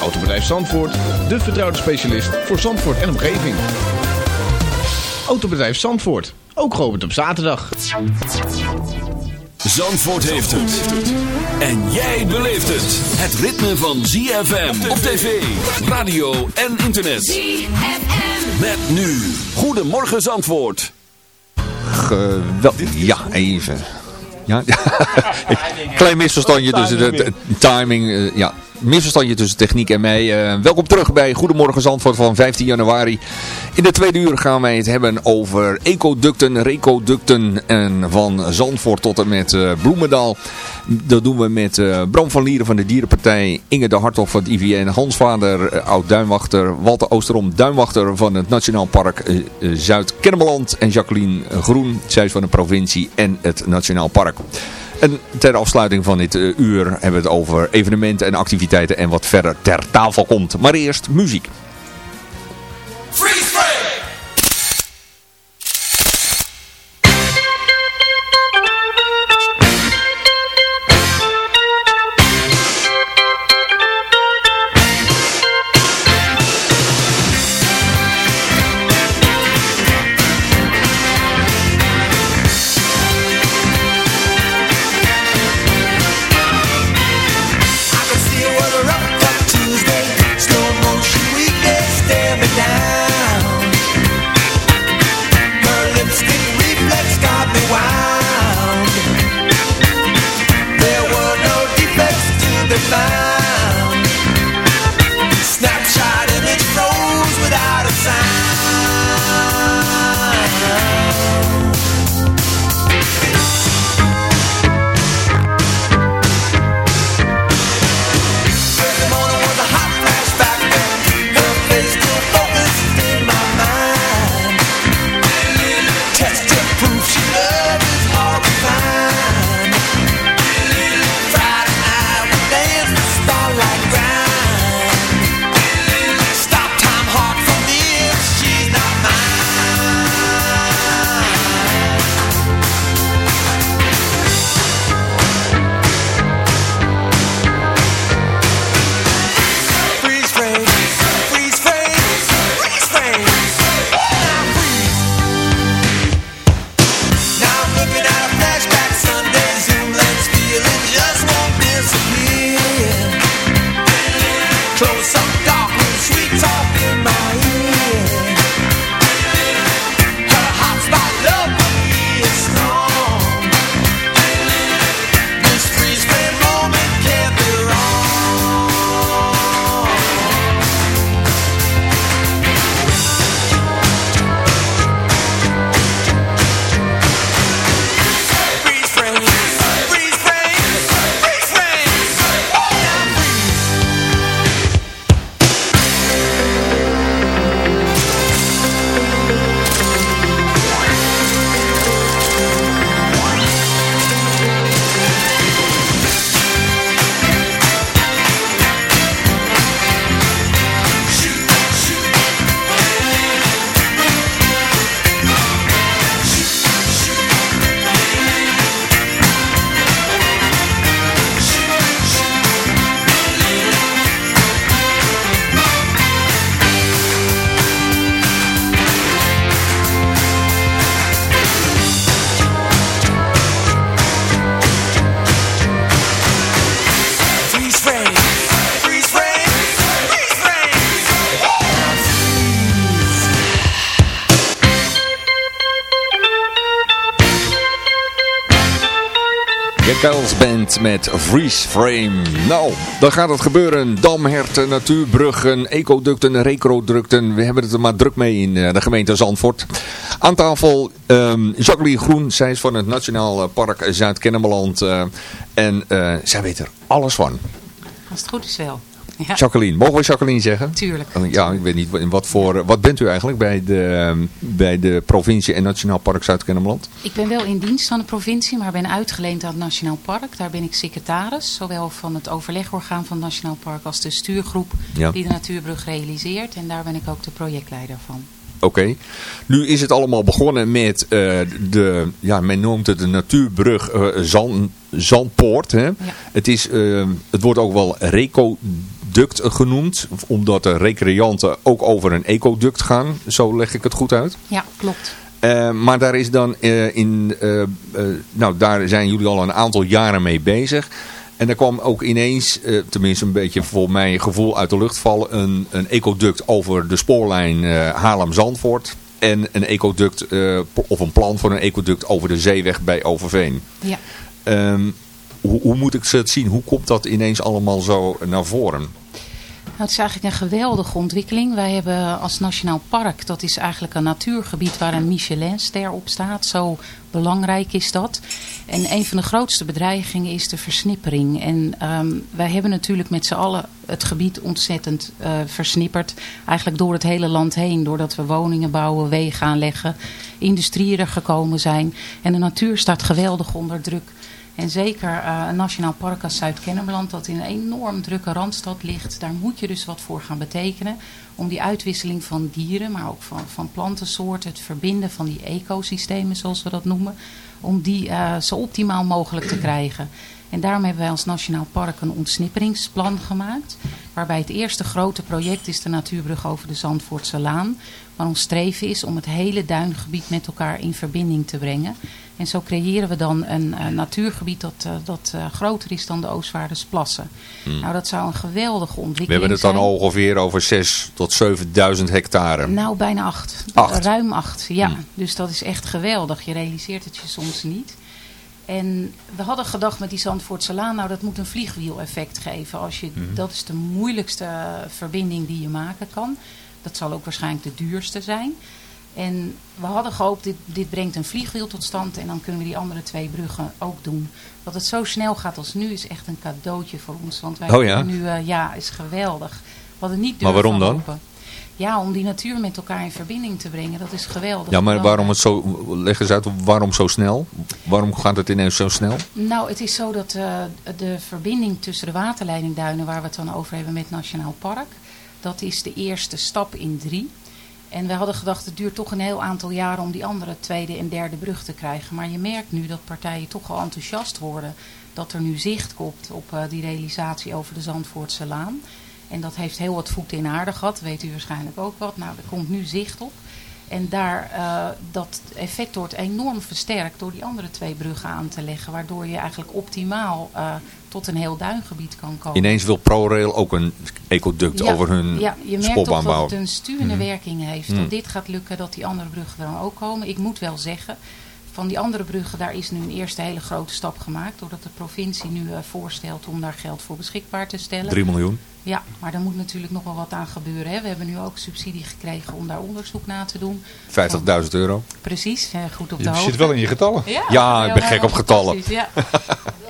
Autobedrijf Zandvoort, de vertrouwde specialist voor Zandvoort en omgeving. Autobedrijf Zandvoort, ook geopend op zaterdag. Zandvoort heeft het. En jij beleeft het. Het ritme van ZFM op tv, radio en internet. ZFM. Met nu. Goedemorgen Zandvoort. Geweldig. Ja, even. Ja, klein misverstandje tussen de, de timing. eh, ja, misverstandje tussen techniek en mij. Eh, welkom terug bij Goedemorgen Zandvoort van 15 januari. In de tweede uur gaan wij het hebben over ecoducten, recoducten en van Zandvoort tot en met eh, Bloemendaal. Dat doen we met eh, Bram van Lieren van de Dierenpartij, Inge de Hartog van het IVN, Hans Vader, oud-duinwachter, Walter Oosterom, duinwachter van het Nationaal Park Zuid-Kennemerland en Jacqueline Groen, zij is van de provincie en het Nationaal Park. En ter afsluiting van dit eh, uur hebben we het over evenementen en activiteiten en wat verder ter tafel komt. Maar eerst muziek. Met Freeze Frame. Nou, dan gaat het gebeuren. Damherten, natuurbruggen, ecoducten, recrodructen. We hebben het er maar druk mee in eh, de gemeente Zandvoort. Aan tafel ehm, Jacqueline Groen. Zij is van het Nationaal Park Zuid-Kennemerland. eh, en eh, zij weet er alles van. Als het goed is wel. Ja. Jacqueline, mogen we Jacqueline zeggen? Tuurlijk. Ja, ik weet niet in wat voor... Wat bent u eigenlijk bij de, bij de provincie en Nationaal Park Zuid-Kennemerland? Ik ben wel in dienst van de provincie, maar ben uitgeleend aan het Nationaal Park. Daar ben ik secretaris, zowel van het overlegorgaan van het Nationaal Park als de stuurgroep Ja. die de natuurbrug realiseert. En daar ben ik ook de projectleider van. Oké. Nu is het allemaal begonnen met eh, de, ja, men noemt het de natuurbrug eh, Zand, Zandpoort. Hè? Het, is, eh, het wordt ook wel recoduct genoemd, omdat de recreanten ook over een ecoduct gaan. Zo leg ik het goed uit. Ja, klopt. Maar daar is dan in, nou daar zijn jullie al een aantal jaren mee bezig. En daar kwam ook ineens, eh, tenminste een beetje voor mijn gevoel uit de lucht vallen, een, een ecoduct over de spoorlijn eh, Haarlem-Zandvoort. En een ecoduct, eh, of een plan voor een ecoduct over de zeeweg bij Overveen. Ja. Ehm, hoe, hoe moet ik het zien? Hoe komt dat ineens allemaal zo naar voren? Nou, het is eigenlijk een geweldige ontwikkeling. Wij hebben als Nationaal Park, dat is eigenlijk een natuurgebied waar een Michelinster op staat. Zo belangrijk is dat. En een van de grootste bedreigingen is de versnippering. En ehm, wij hebben natuurlijk met z'n allen het gebied ontzettend eh, versnipperd. Eigenlijk door het hele land heen. Doordat we woningen bouwen, wegen aanleggen, industrieën er gekomen zijn. En de natuur staat geweldig onder druk. En zeker eh, een nationaal park als Zuid-Kennemerland, dat in een enorm drukke randstad ligt, daar moet je dus wat voor gaan betekenen. Om die uitwisseling van dieren, maar ook van, van plantensoorten, het verbinden van die ecosystemen zoals we dat noemen, om die eh, zo optimaal mogelijk te krijgen. En daarom hebben wij als Nationaal Park een ontsnipperingsplan gemaakt. Waarbij het eerste grote project is de natuurbrug over de Zandvoortse Laan. Maar ons streven is om het hele duingebied met elkaar in verbinding te brengen. En zo creëren we dan een eh, natuurgebied dat, eh, dat eh, groter is dan de Oostvaardersplassen. Nou, dat zou een geweldige Hmm. We ontwikkeling hebben het dan zijn. ongeveer over 6 tot 7000 hectare. Nou, bijna acht. Acht? Ruim acht, ja. Hmm. Dus dat is echt geweldig. Je realiseert het je soms niet. En we hadden gedacht met die Zandvoortse Laan, nou dat moet een vliegwiel-effect geven. Als je, Hmm. Dat is de moeilijkste verbinding die je maken kan. Dat zal ook waarschijnlijk de duurste zijn. En we hadden gehoopt, dit, dit brengt een vliegwiel tot stand en dan kunnen we die andere twee bruggen ook doen. Dat het zo snel gaat als nu is echt een cadeautje voor ons. Want wij Oh ja? nu, eh, ja, is geweldig. We hadden niet Maar waarom dan? Ja, om die natuur met elkaar in verbinding te brengen, dat is geweldig. Ja, maar waarom het zo, leg eens uit, waarom zo snel? Waarom gaat het ineens zo snel? Nou, het is zo dat eh, de verbinding tussen de waterleidingduinen, waar we het dan over hebben met Nationaal Park, dat is de eerste stap in drie. En we hadden gedacht, het duurt toch een heel aantal jaren om die andere tweede en derde brug te krijgen. Maar je merkt nu dat partijen toch al enthousiast worden dat er nu zicht komt op eh, die realisatie over de Zandvoortse Laan. En dat heeft heel wat voeten in aarde gehad, weet u waarschijnlijk ook wat. Nou, er komt nu zicht op. En daar, eh, dat effect wordt enorm versterkt door die andere twee bruggen aan te leggen. Waardoor je eigenlijk optimaal eh, tot een heel duingebied kan komen. Ineens wil ProRail ook een ecoduct Ja, over hun ja, je merkt toch dat het een stuwende Mhm. werking heeft. Mhm. Dat dit gaat lukken, dat die andere bruggen er dan ook komen. Ik moet wel zeggen, van die andere bruggen, daar is nu een eerste hele grote stap gemaakt. Doordat de provincie nu eh, voorstelt om daar geld voor beschikbaar te stellen. 3 miljoen. Ja, maar daar moet natuurlijk nog wel wat aan gebeuren. Hè. We hebben nu ook subsidie gekregen om daar onderzoek naar te doen. 50.000 euro. Precies, goed op de Je hoogte. zit wel in je getallen. Ja, ik ben gek op getallen. fantastisch, Ja.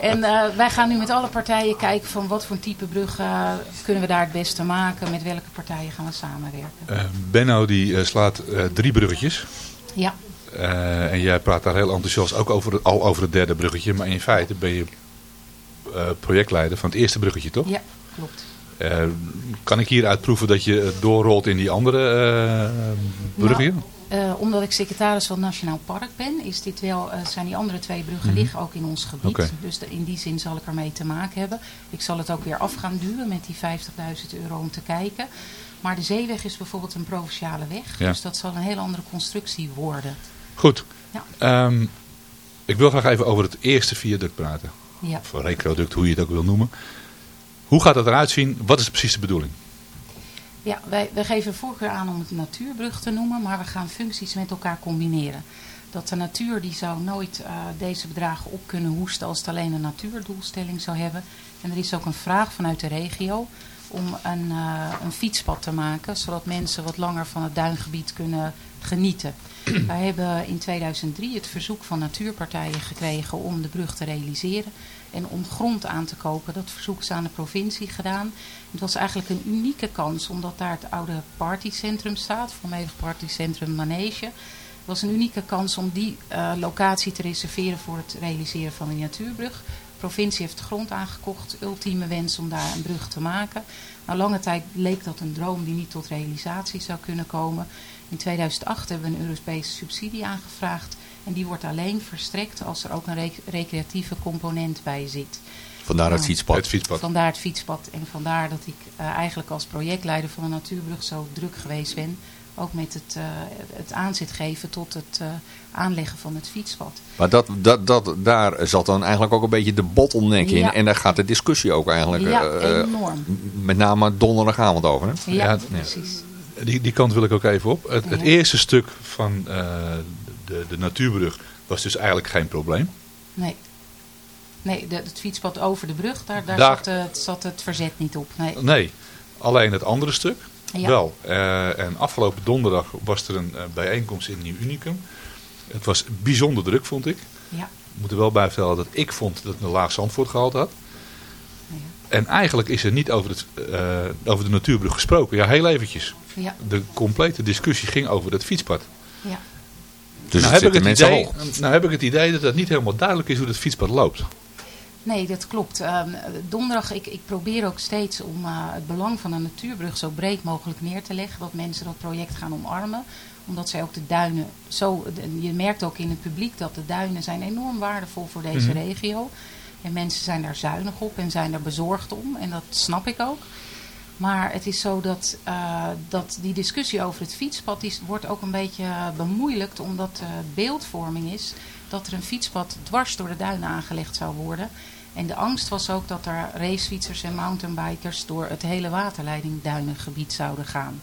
En eh, wij gaan nu met alle partijen kijken van wat voor type brug eh, kunnen we daar het beste maken. Met welke partijen gaan we samenwerken. Eh, Benno die slaat eh, drie bruggetjes. Ja, Eh, en jij praat daar heel enthousiast ook over, het- al over het derde bruggetje. Maar in feite ben je eh, projectleider van het eerste bruggetje, toch? ja klopt. Eh, kan ik hier uitproeven dat je doorrolt in die andere eh bruggen? Nou, eh, omdat ik secretaris van het Nationaal Park ben, is dit wel, zijn die andere twee bruggen Mhm. liggen ook in ons gebied. Dus de- in die zin zal ik ermee te maken hebben. Ik zal het ook weer af gaan duwen met die 50.000 euro om te kijken. Maar de zeeweg is bijvoorbeeld een provinciale weg. Ja. Dus dat zal een hele andere constructie worden. Goed. Ja. Ehm, ik wil graag even over het eerste viaduct praten. Ja. Of recroduct, hoe je het ook wil noemen. Hoe gaat dat eruit zien? Wat is precies de bedoeling? Ja, wij, wij geven voorkeur aan om het natuurbrug te noemen, maar we gaan functies met elkaar combineren. Dat de natuur die zou nooit eh, deze bedragen op kunnen hoesten als het alleen een natuurdoelstelling zou hebben. En er is ook een vraag vanuit de regio om een, eh, een fietspad te maken, zodat mensen wat langer van het duingebied kunnen genieten. Wij hebben in 2003 het verzoek van natuurpartijen gekregen om de brug te realiseren. En om grond aan te kopen, dat verzoek is aan de provincie gedaan. Het was eigenlijk een unieke kans, omdat daar het oude partycentrum staat, voormalig partycentrum Manege. Het was een unieke kans om die eh, locatie te reserveren voor het realiseren van een natuurbrug. De provincie heeft grond aangekocht, ultieme wens om daar een brug te maken. Na lange tijd leek dat een droom die niet tot realisatie zou kunnen komen. In 2008 hebben we een Europese subsidie aangevraagd. En die wordt alleen verstrekt als er ook een rec- recreatieve component bij zit. Vandaar het Ja. fietspad. Het fietspad. Vandaar het fietspad. En vandaar dat ik eh, eigenlijk als projectleider van de Natuurbrug zo druk geweest ben. Ook met het, eh, het aanzet geven tot het eh, aanleggen van het fietspad. Maar dat, dat, dat, daar zat dan eigenlijk ook een beetje de bottleneck in. Ja. En daar gaat de discussie ook eigenlijk Ja, enorm. met name donderdagavond over. Hè? Ja, Ja, precies. Die, die kant wil ik ook even op. Het, het eerste stuk van eh, de, de natuurbrug was dus eigenlijk geen probleem. Nee. Nee, de, het fietspad over de brug, daar, daar Daar- Zat, eh, het, zat het verzet niet op. Nee. Nee, alleen het andere stuk Ja. wel. Eh, en afgelopen donderdag was er een eh, bijeenkomst in Nieuw Unicum. Het was bijzonder druk, vond ik. Ja. Ik moet er wel bij vertellen dat ik vond dat het een laag Zandvoort gehaald had. Ja. En eigenlijk is er niet over, het, eh, over de natuurbrug gesproken. Ja, heel eventjes. Ja. De complete discussie ging over het fietspad. Ja. Dus nou, het heb ik het mensen idee, hoog. nou heb ik het idee dat het niet helemaal duidelijk is hoe het fietspad loopt. Nee, dat klopt. Ehm, donderdag, ik, ik probeer ook steeds om eh, het belang van een natuurbrug zo breed mogelijk neer te leggen. Dat mensen dat project gaan omarmen. Omdat zij ook de duinen zo... de- Je merkt ook in het publiek dat de duinen zijn enorm waardevol voor deze Mhm. regio. En mensen zijn daar zuinig op en zijn daar bezorgd om. En dat snap ik ook. Maar het is zo dat, eh, dat die discussie over het fietspad die wordt ook een beetje bemoeilijkt. Omdat de beeldvorming is dat er een fietspad dwars door de duinen aangelegd zou worden. En de angst was ook dat er racefietsers en mountainbikers door het hele waterleidingduinengebied zouden gaan.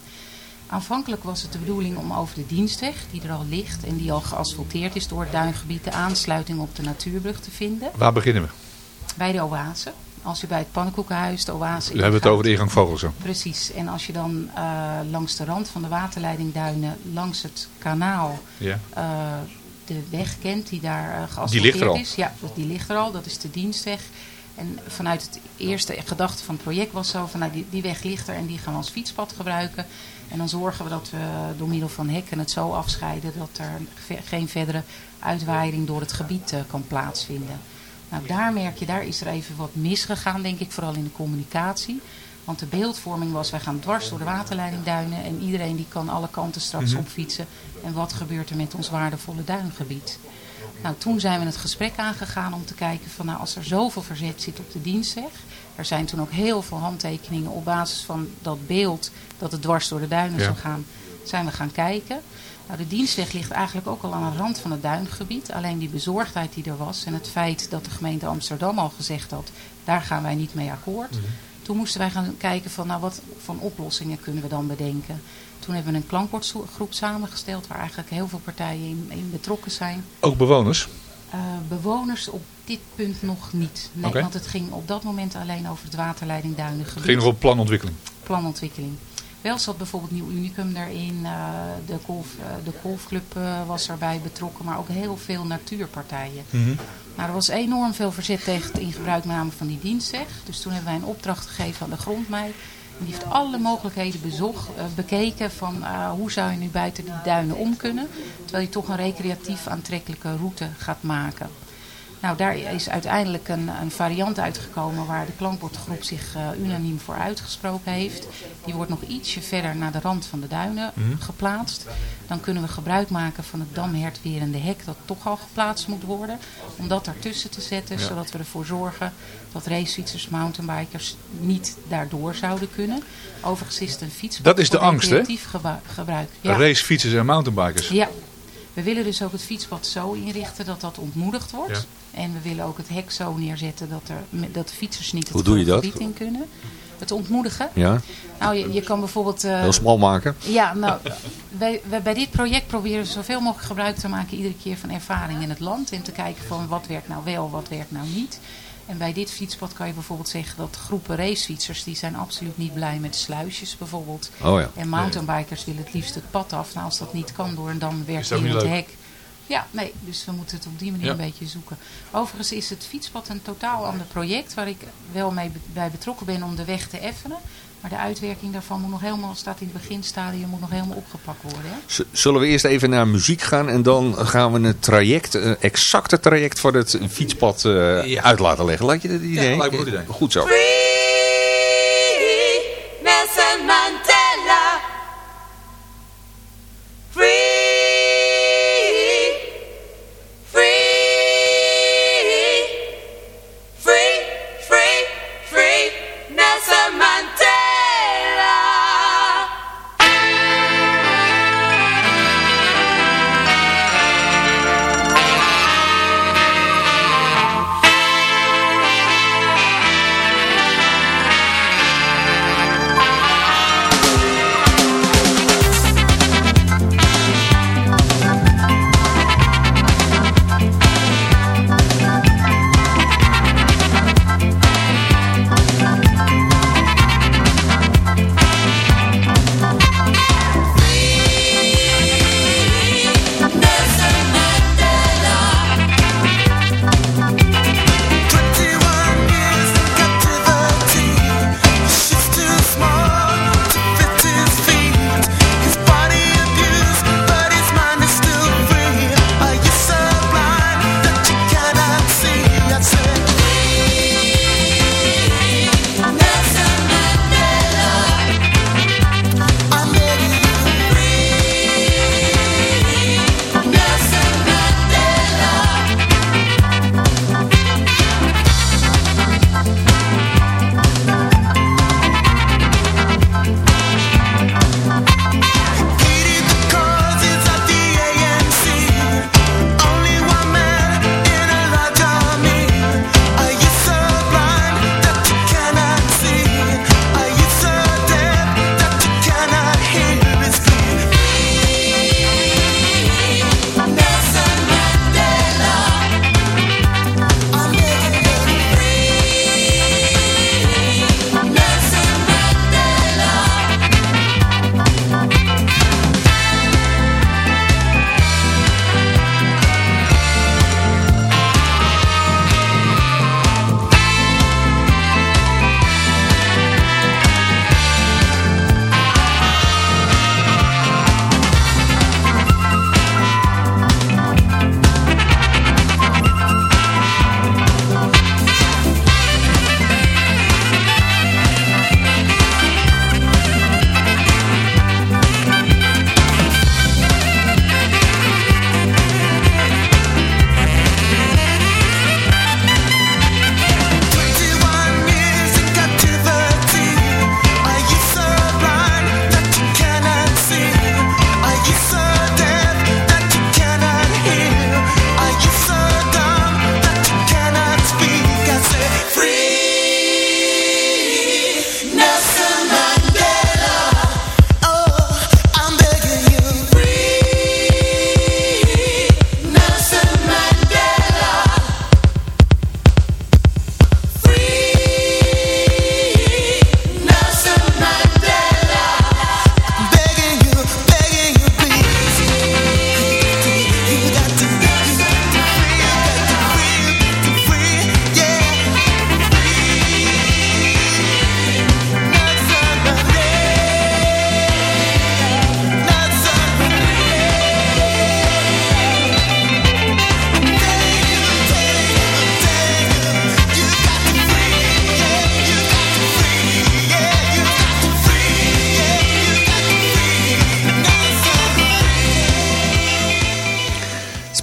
Aanvankelijk was het de bedoeling om over de dienstweg, die er al ligt en die al geasfalteerd is door het duingebied, de aansluiting op de natuurbrug te vinden. Waar beginnen we? Bij de oase. Als je bij het pannenkoekenhuis, de oase... We hebben het over de ingang Vogelsang. Precies. En als je dan eh, langs de rand van de waterleidingduinen, langs het kanaal, Ja. eh, de weg kent die daar geasfalteerd Die ligt er al. is. Ja, die ligt er al. Dat is de dienstweg. En vanuit het eerste gedachte van het project was zo van nou, die, die weg ligt er en die gaan we als fietspad gebruiken. En dan zorgen we dat we door middel van hekken het zo afscheiden dat er geen verdere uitwaaiering door het gebied kan plaatsvinden. Nou, daar merk je, daar is er even wat misgegaan, denk ik, vooral in de communicatie. Want de beeldvorming was, wij gaan dwars door de waterleidingduinen en iedereen die kan alle kanten straks Mhm. opfietsen. En wat gebeurt er met ons waardevolle duingebied? Nou, toen zijn we het gesprek aangegaan om te kijken van nou, als er zoveel verzet zit op de dienstweg. Er zijn toen ook heel veel handtekeningen op basis van dat beeld dat het dwars door de duinen Ja. zou gaan, zijn we gaan kijken. Nou, de dienstweg ligt eigenlijk ook al aan de rand van het duingebied. Alleen die bezorgdheid die er was en het feit dat de gemeente Amsterdam al gezegd had, daar gaan wij niet mee akkoord. Toen moesten wij gaan kijken van nou, wat voor oplossingen kunnen we dan bedenken. Toen hebben we een klankbordgroep samengesteld waar eigenlijk heel veel partijen in, in betrokken zijn. Ook bewoners. Eh, bewoners op dit punt nog niet. Nee, want het ging op dat moment alleen over het waterleiding duinengebied. Ging nog op planontwikkeling. Planontwikkeling. Wel zat bijvoorbeeld Nieuw Unicum daarin. eh, de, golf, eh, de golfclub eh, was erbij betrokken. Maar ook heel veel natuurpartijen. Nou, er was enorm veel verzet tegen het in van die dienstweg. Dus toen hebben wij een opdracht gegeven aan de grondmei. En die heeft alle mogelijkheden bezocht, bekeken van hoe zou je nu buiten die duinen om kunnen. Terwijl je toch een recreatief aantrekkelijke route gaat maken. Nou, daar is uiteindelijk een, een variant uitgekomen waar de klankbordgroep zich eh, unaniem voor uitgesproken heeft. Die wordt nog ietsje verder naar de rand van de duinen Mhm. geplaatst. Dan kunnen we gebruik maken van het damhertwerende hek dat toch al geplaatst moet worden. Om dat daartussen te zetten, Ja. zodat we ervoor zorgen dat racefietsers, mountainbikers niet daardoor zouden kunnen. Overigens is het een fietspad Dat is de angst, hè? gebruik. Ja. Racefietsers en mountainbikers. Ja, we willen dus ook het fietspad zo inrichten dat dat ontmoedigd wordt. En we willen ook het hek zo neerzetten dat, er, dat de fietsers niet Hoe het dat? gebied in kunnen. Het ontmoedigen. Ja, Nou, je, je kan bijvoorbeeld... eh, heel smal maken. ja, nou, wij, wij bij dit project proberen we zoveel mogelijk gebruik te maken iedere keer van ervaring in het land. En te kijken van wat werkt nou wel, wat werkt nou niet. En bij dit fietspad kan je bijvoorbeeld zeggen dat groepen racefietsers, die zijn absoluut niet blij met sluisjes bijvoorbeeld. Oh ja. En mountainbikers willen het liefst het pad af. Nou, als dat niet kan door een dan niet werkend leuk. hek, Ja, nee, dus we moeten het op die manier Ja. een beetje zoeken. Overigens is het fietspad een totaal ander project waar ik wel mee bij betrokken ben om de weg te effenen. Maar de uitwerking daarvan moet nog helemaal, staat in het beginstadium, moet nog helemaal opgepakt worden. Hè? Zullen we eerst even naar muziek gaan en dan gaan we het traject, eh, exacte traject voor het fietspad eh, Ja. uit laten leggen. Laat je dat idee? lijkt me een goed idee. Goed zo. Free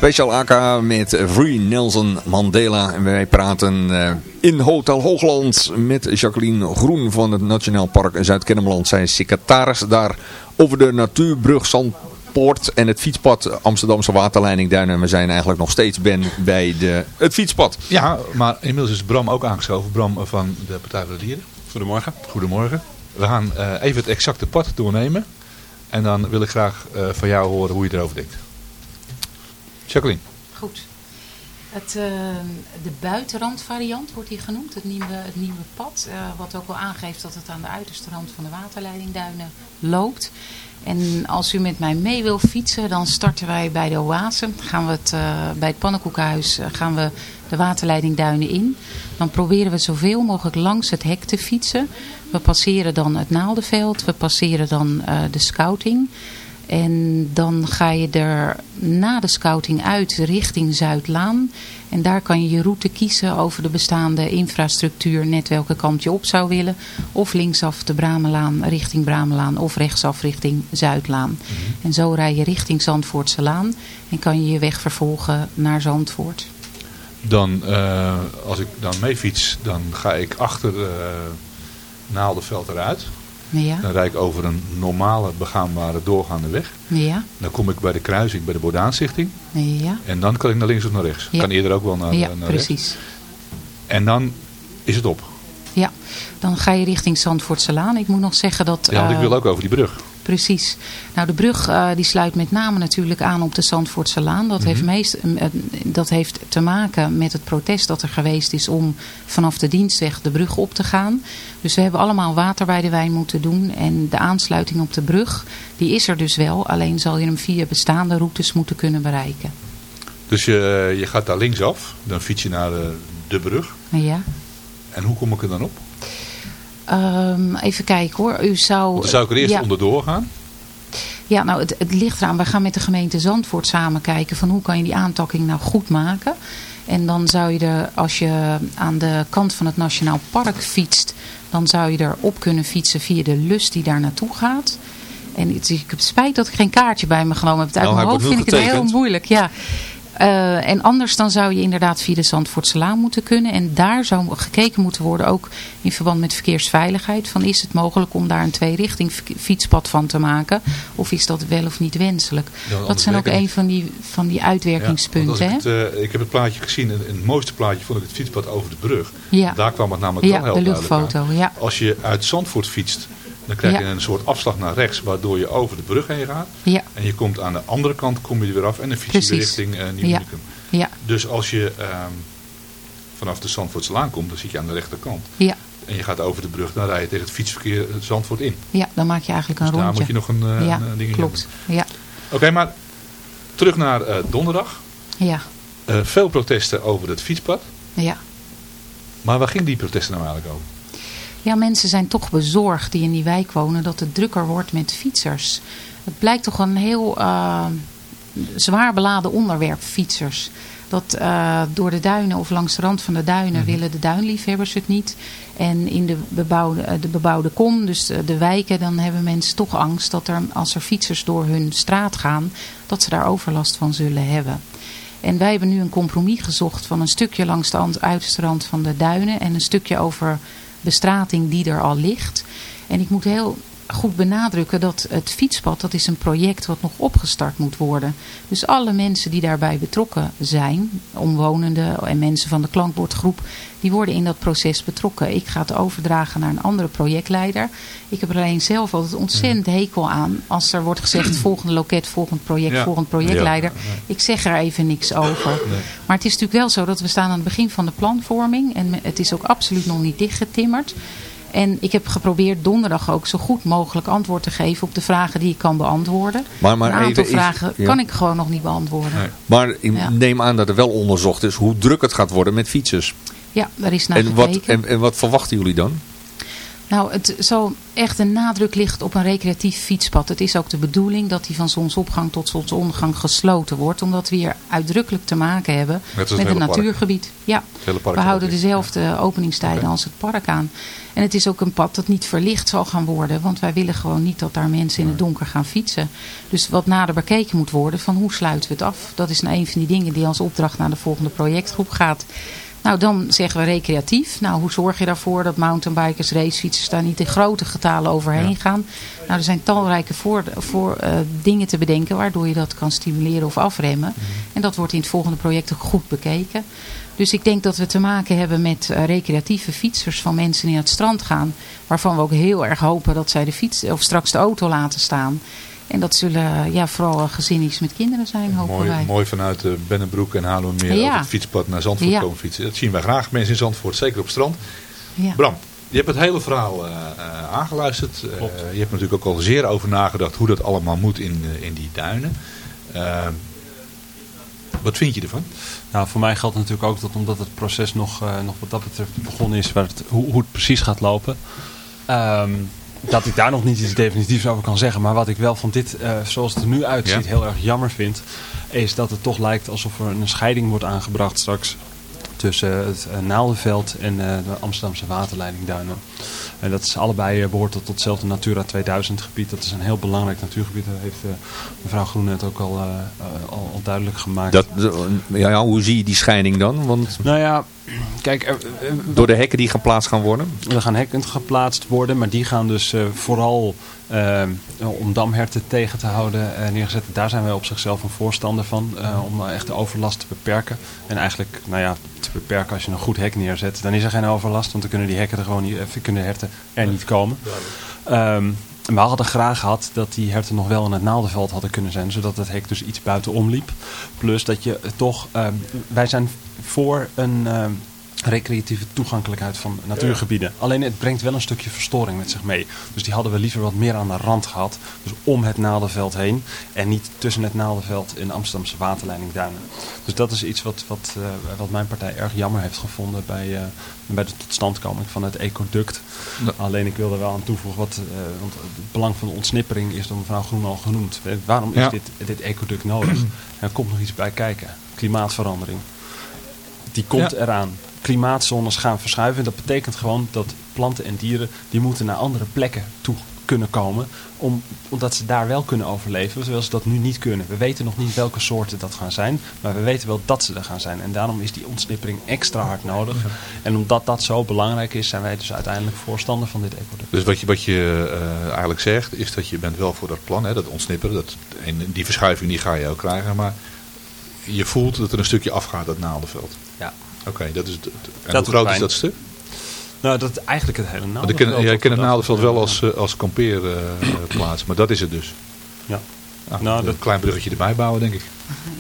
Special AK met Free Nelson Mandela. En wij praten eh, in Hotel Hoogland met Jacqueline Groen van het Nationaal Park Zuid-Kennemerland. Zij is secretaris daar over de natuurbrug Zandpoort en het fietspad Amsterdamse Waterleiding Duinen. En we zijn eigenlijk nog steeds ben bij de, het fietspad. Ja, maar inmiddels is Bram ook aangeschoven. Bram van de Partij voor de Dieren. Goedemorgen. Goedemorgen. We gaan eh, even het exacte pad doornemen. En dan wil ik graag eh, van jou horen hoe je erover denkt. Jacqueline. Goed. Het, eh, de buitenrandvariant wordt hier genoemd, het nieuwe, het nieuwe pad. eh, wat ook wel aangeeft dat het aan de uiterste rand van de waterleidingduinen loopt. En als u met mij mee wil fietsen, dan starten wij bij de Oase. Gaan we het, eh, bij het Pannenkoekhuis eh, gaan we de waterleiding Duinen in. Dan proberen we zoveel mogelijk langs het hek te fietsen. We passeren dan het Naaldenveld, we passeren dan de scouting. En dan ga je er na de scouting uit richting Zuidlaan. En daar kan je je route kiezen over de bestaande infrastructuur, net welke kant je op zou willen. Of linksaf de Bramelaan richting Bramelaan of rechtsaf richting Zuidlaan. En zo rij je richting Zandvoortse Laan en kan je je weg vervolgen naar Zandvoort. Dan, eh, als ik dan mee fiets, dan ga ik achter uh, Naaldenveld eruit. Ja, Dan rijd ik over een normale begaanbare doorgaande weg. ja, Dan kom ik bij de kruising bij de Bordaanstichting. ja. En dan kan ik naar links of naar rechts. Ja. Kan eerder ook wel naar, Ja, naar rechts. precies. En dan is het op. Ja, dan ga je richting Zandvoortse Laan. Ik moet nog zeggen dat... Ja, want ik eh, wil ook over die brug. Precies. Nou, de brug eh, die sluit met name natuurlijk aan op de Zandvoortse Laan. Dat, heeft meest, eh, dat heeft te maken met het protest dat er geweest is om vanaf de dienstweg de brug op te gaan. Dus we hebben allemaal water bij de wijn moeten doen. En de aansluiting op de brug, die is er dus wel. Alleen zal je hem via bestaande routes moeten kunnen bereiken. Dus je, je gaat daar linksaf. Dan fiets je naar de, de brug. Ja. En hoe kom ik er dan op? Ehm, even kijken hoor. U zou... Dan zou ik er eerst ja. onderdoor gaan. Ja, nou het, het ligt eraan. We gaan met de gemeente Zandvoort samen kijken van hoe kan je die aantakking nou goed maken. En dan zou je er, als je aan de kant van het Nationaal Park fietst, dan zou je erop kunnen fietsen via de lust die daar naartoe gaat. En het, ik heb spijt dat ik geen kaartje bij me genomen heb. Uit Nou, mijn hoofd vind ik het heel moeilijk. Ja. Eh, en anders dan zou je inderdaad via de Zandvoortse Laan moeten kunnen. En daar zou gekeken moeten worden, ook in verband met verkeersveiligheid. Van is het mogelijk om daar een twee-richting fietspad van te maken? Of is dat wel of niet wenselijk? Ja, dat zijn ook een van die, van die uitwerkingspunten. ik, hè? het, eh, ik heb het plaatje gezien. En het mooiste plaatje vond ik het fietspad over de brug. Ja. Daar kwam het namelijk wel heel de luchtfoto. Als je uit Zandvoort fietst, dan krijg je Ja. een soort afslag naar rechts. Waardoor je over de brug heen gaat. Ja, En je komt aan de andere kant, kom je er weer af. En dan fiets je richting uh, nieuw Ja. Dus als je ehm, vanaf de Zandvoortse Laan komt, dan zit je aan de rechterkant. ja, En je gaat over de brug, dan rij je tegen het fietsverkeer eh, Zandvoort in. ja, dan maak je eigenlijk een Dus daar rondje. moet je nog een, eh, ja, een dingetje klopt. Ja. Oké, maar terug naar donderdag. ja, veel protesten over het fietspad. ja. Maar waar ging die protesten nou eigenlijk over? Ja, mensen zijn toch bezorgd die in die wijk wonen dat het drukker wordt met fietsers. Het blijkt toch een heel eh, zwaar beladen onderwerp, fietsers. Dat eh, door de duinen of langs de rand van de duinen willen de duinliefhebbers het niet. En in de bebouwde, eh, de bebouwde kom, dus de, wijken, dan hebben mensen toch angst dat er, als er fietsers door hun straat gaan, dat ze daar overlast van zullen hebben. En wij hebben nu een compromis gezocht van een stukje langs de uiterste rand van de duinen en een stukje over bestrating die er al ligt. En ik moet heel goed benadrukken dat het fietspad, dat is een project wat nog opgestart moet worden. Dus alle mensen die daarbij betrokken zijn, omwonenden en mensen van de klankbordgroep, die worden in dat proces betrokken. Ik ga het overdragen naar een andere projectleider. Ik heb er alleen zelf altijd ontzettend hekel aan als er wordt gezegd volgende loket, volgend project, Ja. volgend projectleider. Ik zeg er even niks over. Maar het is natuurlijk wel zo dat we staan aan het begin van de planvorming. En het is ook absoluut nog niet dichtgetimmerd. En ik heb geprobeerd donderdag ook zo goed mogelijk antwoord te geven op de vragen die ik kan beantwoorden. Maar- maar een aantal even is- vragen ja. kan ik gewoon nog niet beantwoorden. Nee. Maar ik Ja. neem aan dat er wel onderzocht is hoe druk het gaat worden met fietsers. Ja, daar is naar En wat, gekeken. en, en wat verwachten jullie dan? Nou, het zal echt een nadruk ligt op een recreatief fietspad. Het is ook de bedoeling dat die van zonsopgang tot zonsondergang gesloten wordt. Omdat we hier uitdrukkelijk te maken hebben met een park. natuurgebied. Ja, we houden dezelfde openingstijden als het park aan. En het is ook een pad dat niet verlicht zal gaan worden. Want wij willen gewoon niet dat daar mensen in het donker gaan fietsen. Dus wat nader bekeken moet worden van hoe sluiten we het af. Dat is nou een van die dingen die als opdracht naar de volgende projectgroep gaat. Nou, dan zeggen we recreatief. Nou, hoe zorg je daarvoor dat mountainbikers, racefietsers daar niet in grote getalen overheen gaan? Nou, er zijn talrijke voor, voor, eh, dingen te bedenken waardoor je dat kan stimuleren of afremmen. En dat wordt in het volgende project ook goed bekeken. Dus ik denk dat we te maken hebben met eh, recreatieve fietsers van mensen die naar het strand gaan. Waarvan we ook heel erg hopen dat zij de fiets of straks de auto laten staan. En dat zullen ja, vooral gezinnetjes met kinderen zijn, hopen Mooi, wij. mooi vanuit uh, Bennenbroek en Haarlemmermeer Ja. over het fietspad naar Zandvoort Ja. komen fietsen. Dat zien wij graag. Mensen in Zandvoort, zeker op het strand. Ja. Bram, Je hebt het hele verhaal eh, eh, aangeluisterd. Eh, je hebt natuurlijk ook al zeer over nagedacht hoe dat allemaal moet in, eh, in die duinen. Eh, wat vind je ervan? Nou, voor mij geldt natuurlijk ook dat omdat het proces nog, eh, nog wat dat betreft begonnen is, waar het, hoe, hoe het precies gaat lopen, ehm, dat ik daar nog niet iets definitiefs over kan zeggen. Maar wat ik wel van dit, eh, zoals het er nu uitziet, Ja. heel erg jammer vind, is dat het toch lijkt alsof er een scheiding wordt aangebracht straks tussen het uh, Naaldenveld en eh, de Amsterdamse waterleidingduinen. En dat is allebei eh, behoort tot hetzelfde Natura 2000 gebied. Dat is een heel belangrijk natuurgebied. Dat heeft eh, mevrouw Groen net ook al, eh, eh, al, al duidelijk gemaakt. Dat, ja, hoe zie je die scheiding dan? Want Nou ja, kijk, door de hekken die geplaatst gaan worden? er gaan hekken geplaatst worden, maar die gaan dus eh, vooral eh, om damherten tegen te houden eh, neergezet. Daar zijn wij op zichzelf een voorstander van, eh, om nou echt de overlast te beperken. En eigenlijk, nou ja, te beperken als je een goed hek neerzet, dan is er geen overlast, want dan kunnen die hekken er gewoon niet, eh, kunnen herten er niet komen. Ehm, we hadden graag gehad dat die herten nog wel in het naaldenveld hadden kunnen zijn, zodat het hek dus iets buitenom liep. Plus dat je toch, ehm, wij zijn voor een ehm, recreatieve toegankelijkheid van natuurgebieden. Alleen het brengt wel een stukje verstoring met zich mee. Dus die hadden we liever wat meer aan de rand gehad. Dus om het naaldenveld heen en niet tussen het naaldenveld en de Amsterdamse waterleidingduinen. Dus dat is iets wat, wat, eh, wat mijn partij erg jammer heeft gevonden bij, eh, bij de totstandkoming van het ecoduct. Alleen ik wil er wel aan toevoegen, wat, eh, want het belang van de ontsnippering is door mevrouw Groen al genoemd. Waarom is Ja. dit, dit ecoduct nodig? er komt nog iets bij kijken. Klimaatverandering. Die komt eraan. Klimaatzones gaan verschuiven. En dat betekent gewoon dat planten en dieren die moeten naar andere plekken toe kunnen komen. Om, omdat ze daar wel kunnen overleven, terwijl ze dat nu niet kunnen. We weten nog niet welke soorten dat gaan zijn, maar we weten wel dat ze er gaan zijn. En daarom is die ontsnippering extra hard nodig. En omdat dat zo belangrijk is, zijn wij dus uiteindelijk voorstander van dit ecoduct. Dus wat je, wat je eh, eigenlijk zegt, is dat je bent wel voor dat plan, hè, dat ontsnipperen. Dat, en die verschuiving die ga je ook krijgen, maar je voelt dat er een stukje afgaat, dat naaldenveld. Ja. Oké, dat is het. En Dat hoe groot is dat stuk? Nou, dat is eigenlijk het hele naaldenveld. ken, jij kent het naaldenveld wel als, eh, als kampeerplaats, maar dat is het dus. Ja. Nou, Nou, een dat- klein bruggetje erbij bouwen, denk ik.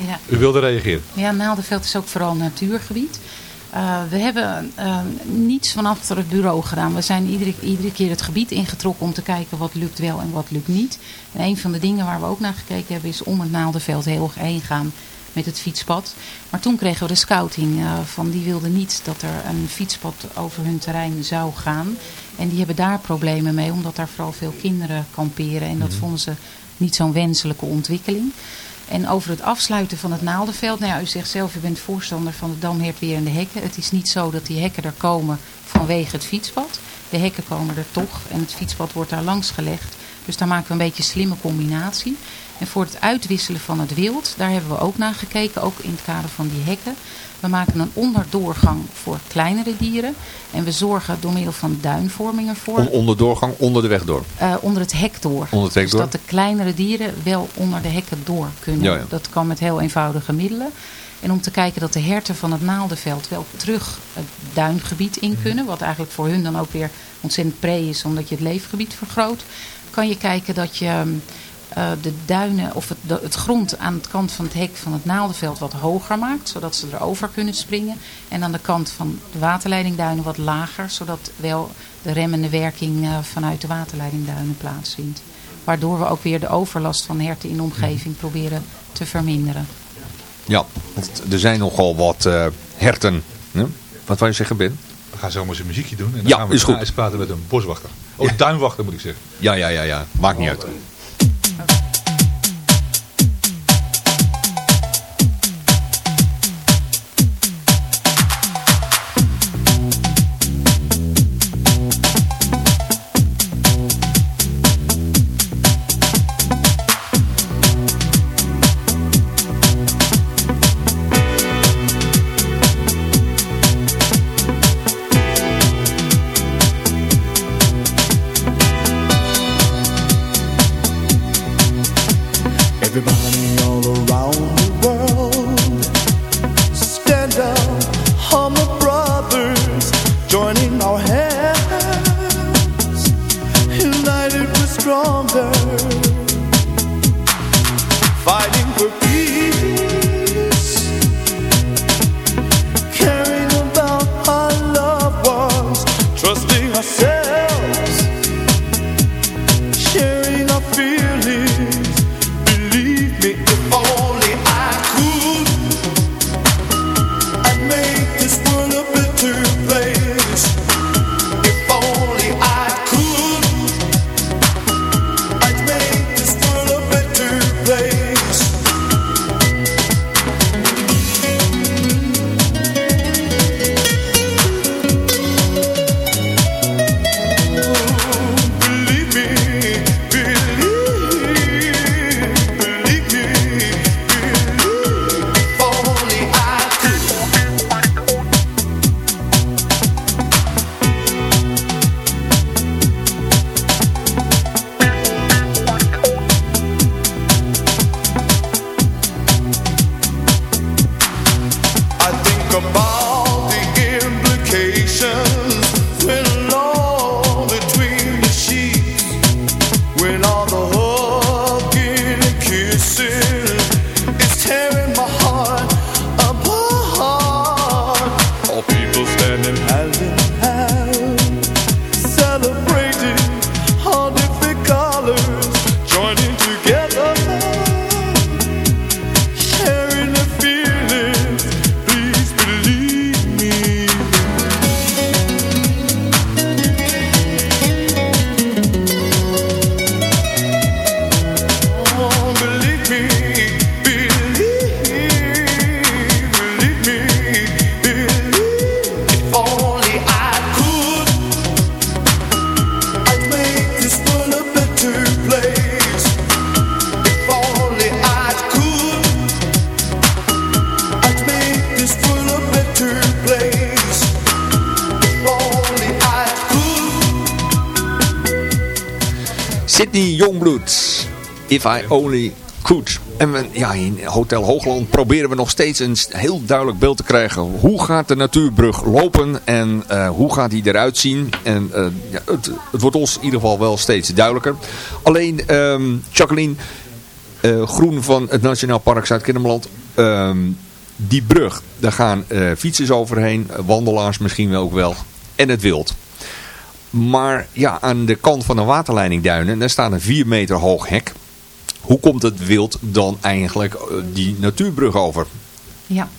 Ja. U wilde reageren? Ja, Naaldenveld is ook vooral natuurgebied. Eh, we hebben eh, niets van achter het bureau gedaan. We zijn iedere, iedere keer het gebied ingetrokken om te kijken wat lukt wel en wat lukt niet. En een van de dingen waar we ook naar gekeken hebben is om het Naaldenveld heel erg heen gaan met het fietspad. Maar toen kregen we de scouting eh, van die wilde niet dat er een fietspad over hun terrein zou gaan. En die hebben daar problemen mee omdat daar vooral veel kinderen kamperen. En dat vonden ze niet zo'n wenselijke ontwikkeling. En over het afsluiten van het naaldenveld. Nou ja, u zegt zelf, u bent voorstander van de damhertweer en de hekken. Het is niet zo dat die hekken er komen vanwege het fietspad. De hekken komen er toch en het fietspad wordt daar langs gelegd. Dus daar maken we een beetje een slimme combinatie. En voor het uitwisselen van het wild, daar hebben we ook naar gekeken. Ook in het kader van die hekken. We maken een onderdoorgang voor kleinere dieren. En we zorgen door middel van duinvorming ervoor. Om, onder doorgang, onder de weg door. Eh, onder het hek door. Onder het hek dus door. dat de kleinere dieren wel onder de hekken door kunnen. Ja, ja. Dat kan met heel eenvoudige middelen. En om te kijken dat de herten van het naaldenveld wel terug het duingebied in kunnen. Wat eigenlijk voor hun dan ook weer ontzettend pre is omdat je het leefgebied vergroot. Kan je kijken dat je eh, de duinen of het, de- het grond aan de kant van het hek van het naaldenveld wat hoger maakt. Zodat ze erover kunnen springen. En aan de kant van de waterleidingduinen wat lager. Zodat wel de remmende werking eh, vanuit de waterleidingduinen plaatsvindt. Waardoor we ook weer de overlast van herten in de omgeving proberen te verminderen. Ja, want er zijn nogal wat eh, herten. Hè? Wat wou je zeggen, Ben? We gaan zo maar eens een muziekje doen en dan Ja, gaan we is goed. eens praten met een boswachter. Oh, duinwachter moet ik zeggen. Ja, ja, ja, ja. Maakt niet uit. If I Only Could. En ja, in Hotel Hoogland proberen we nog steeds een heel duidelijk beeld te krijgen. Hoe gaat de natuurbrug lopen en eh, hoe gaat die eruit zien? En eh, ja, het, het wordt ons in ieder geval wel steeds duidelijker. Alleen, ehm, Jacqueline eh, Groen van het Nationaal Park Zuid-Kennemerland... ehm, die brug, daar gaan fietsers overheen, wandelaars misschien ook wel. En het wild. Maar ja, aan de kant van de waterleidingduinen, daar staat een 4 meter hoog hek. Hoe komt het wild dan eigenlijk eh, die natuurbrug over? Ja.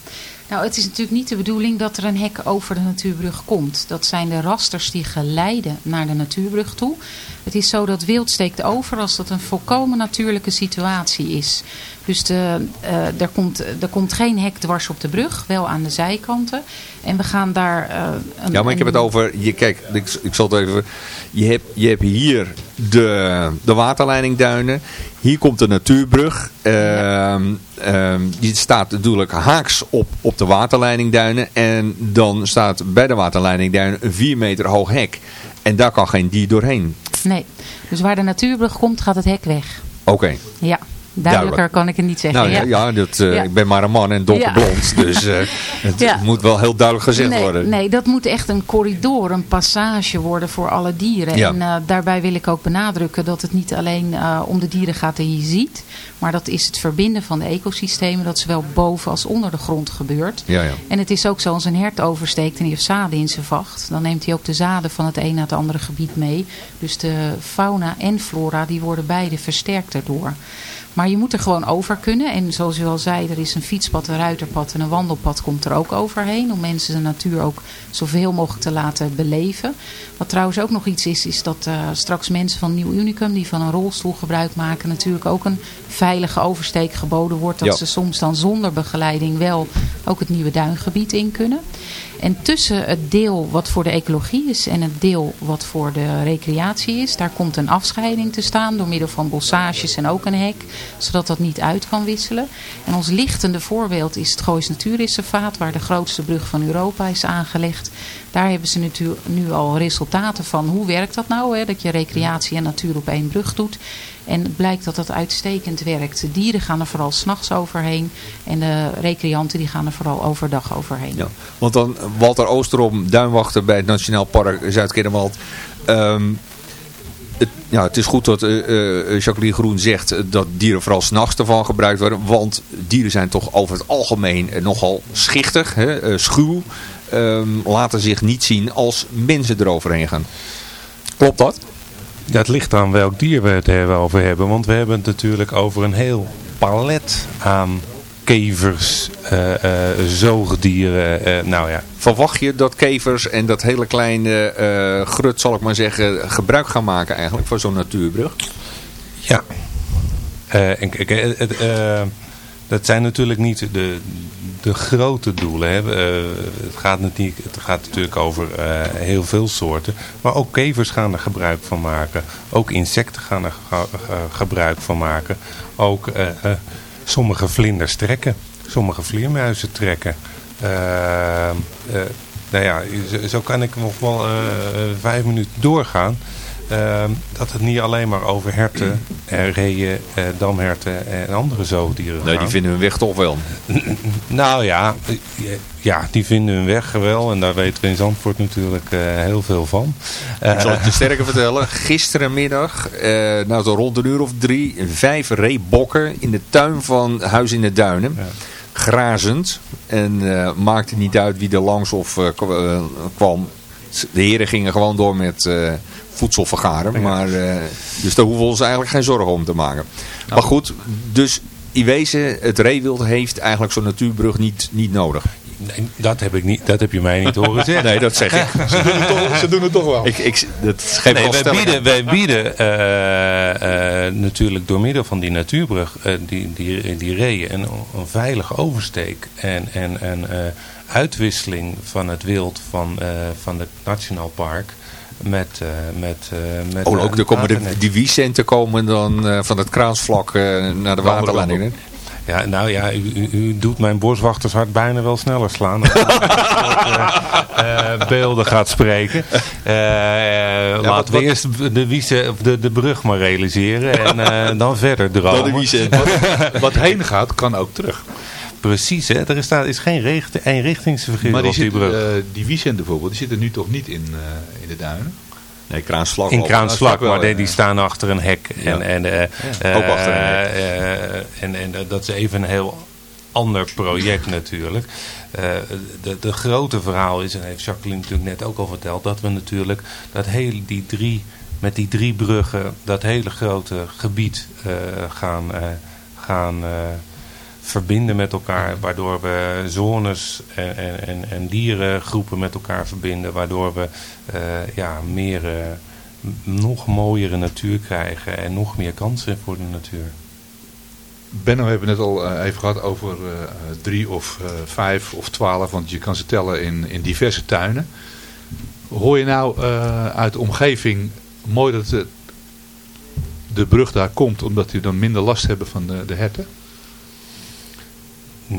Nou, het is natuurlijk niet de bedoeling dat er een hek over de natuurbrug komt. Dat zijn de rasters die geleiden naar de natuurbrug toe. Het is zo dat wild steekt over als dat een volkomen natuurlijke situatie is. Dus de, eh, er, komt, er komt geen hek dwars op de brug, wel aan de zijkanten. En we gaan daar... eh, een, Ja, maar ik heb het over, je, kijk, ik, ik zal het even, je hebt, je hebt hier de, de waterleidingduinen, hier komt de natuurbrug, ehm, die staat natuurlijk haaks op, op de waterleidingduinen en dan staat bij de waterleidingduinen een 4 meter hoog hek. En daar kan geen dier doorheen. Nee, dus waar de natuurbrug komt, gaat het hek weg. Oké. Ja, duidelijker kan ik het niet zeggen. Nou ja, ja, dat, eh, Ja. ik ben maar een man en donkerblond, dus eh, het moet wel heel duidelijk gezegd nee, worden. Nee, dat moet echt een corridor, een passage worden voor alle dieren. En eh, daarbij wil ik ook benadrukken dat het niet alleen om de dieren gaat die je ziet. Maar dat is het verbinden van de ecosystemen. Dat zowel boven als onder de grond gebeurt. Ja, ja. En het is ook zo als een hert oversteekt en die heeft zaden in zijn vacht. Dan neemt hij ook de zaden van het een naar het andere gebied mee. Dus de fauna en flora die worden beide versterkt erdoor. Maar je moet er gewoon over kunnen. En zoals u al zei, er is een fietspad, een ruiterpad en een wandelpad komt er ook overheen. Om mensen de natuur ook zoveel mogelijk te laten beleven. Wat trouwens ook nog iets is, is dat eh, straks mensen van Nieuw Unicum die van een rolstoel gebruik maken. Natuurlijk ook een veilige oversteek geboden wordt. Dat Ja. ze soms dan zonder begeleiding wel ook het nieuwe duingebied in kunnen. En tussen het deel wat voor de ecologie is en het deel wat voor de recreatie is, daar komt een afscheiding te staan door middel van bossages en ook een hek, zodat dat niet uit kan wisselen. En ons lichtende voorbeeld is het Goois Natuurreservaat, waar de grootste brug van Europa is aangelegd. Daar hebben ze nu al resultaten van. Hoe werkt dat nou, hè, dat je recreatie en natuur op één brug doet. En het blijkt dat dat uitstekend werkt. De dieren gaan er vooral s'nachts overheen. En de recreanten die gaan er vooral overdag overheen. Ja, want dan Walter Oosterom, duinwachter bij het Nationaal Park Zuid-Kennemerland. Ehm, het, ja, het is goed dat eh, eh, Jacqueline Groen zegt dat dieren vooral s'nachts ervan gebruikt worden. Want dieren zijn toch over het algemeen eh, nogal schichtig, hè, schuw. ehm, laten zich niet zien als mensen eroverheen gaan. Klopt dat? Het ligt aan welk dier we het er over hebben. Want we hebben het natuurlijk over een heel palet aan kevers, eh, zoogdieren. eh, nou ja, Verwacht je dat kevers en dat hele kleine grut, zal ik maar zeggen, gebruik gaan maken eigenlijk van zo'n natuurbrug? Ja. En dat zijn natuurlijk niet de, de grote doelen. Hè. Eh, het, gaat het gaat natuurlijk over eh, heel veel soorten. Maar ook kevers gaan er gebruik van maken. Ook insecten gaan er ge- ge- gebruik van maken. Ook eh, sommige vlinders trekken. Sommige vleermuizen trekken. Eh, eh, nou ja, zo, kan ik nog wel vijf minuten doorgaan. Ehm, dat het niet alleen maar over herten, reeën, eh, damherten en andere zoogdieren Nee, gaat. die vinden hun weg toch wel. Nou ja, eh, ja, die vinden hun weg wel. En daar weten we in Zandvoort natuurlijk eh, heel veel van. Ik zal het je sterker vertellen. Gisterenmiddag, nou zo rond een uur of drie, vijf reebokken in de tuin van Huis in de Duinen. Grazend. En eh, maakte niet uit wie er langs of eh, kwa- De heren gingen gewoon door met eh, voedsel vergaren. Maar, eh, dus daar hoeven we ons eigenlijk geen zorgen om te maken. Nou. Maar goed, dus in wezen, het reewild heeft eigenlijk zo'n natuurbrug niet, niet nodig. Nee, dat, heb ik niet, dat heb je mij niet horen zeggen. Nee, dat zeg ik. Ze doen het toch, ze doen het toch wel. ik, ik dat geeft Nee, wel wij bieden, wij bieden eh, eh, natuurlijk door middel van die natuurbrug, eh, die, die, die reeën, een, een veilige oversteek en, en, en eh, uitwisseling van het wild van, eh, van het Nationaal Park met, eh, met, eh, met Oh, ook, er komen de, die wiecenten komen dan van het kraansvlak naar de waterleiding. hè? Ja, nou ja, u, u, u doet mijn boswachtershart bijna wel sneller slaan. Als u dit soort, eh, beelden gaat spreken. Eh, laten we wat- eerst de, wiese, of de, de brug maar realiseren en dan verder dromen. Wat heen gaat, kan ook terug. Precies, hè? er is, daar is geen eenrichtingsverkeer Maar die, op die zitten, brug. eh, die bijvoorbeeld, die zitten nu toch niet in, eh, in de duinen? Nee, kraansvlak. in. Kraansvlak, wel, maar die, staan achter een hek. En, Ja. en, eh, Ja, ook achter een eh, hek. en, en dat is even een heel ander project natuurlijk. Eh, de, de grote verhaal is, en heeft Jacqueline natuurlijk net ook al verteld, dat we natuurlijk dat hele, die drie, met die drie bruggen dat hele grote gebied eh, gaan, eh, gaan eh, verbinden met elkaar. Waardoor we zones en, en, en, en dierengroepen met elkaar verbinden. Waardoor we eh, ja, meer, eh, nog mooiere natuur krijgen en nog meer kansen voor de natuur. Benno hebben we net al eh, even gehad over drie of vijf of twaalf, want je kan ze tellen in, in diverse tuinen. Hoor je nou uit de omgeving mooi dat de, de brug daar komt, omdat die dan minder last hebben van de, de herten?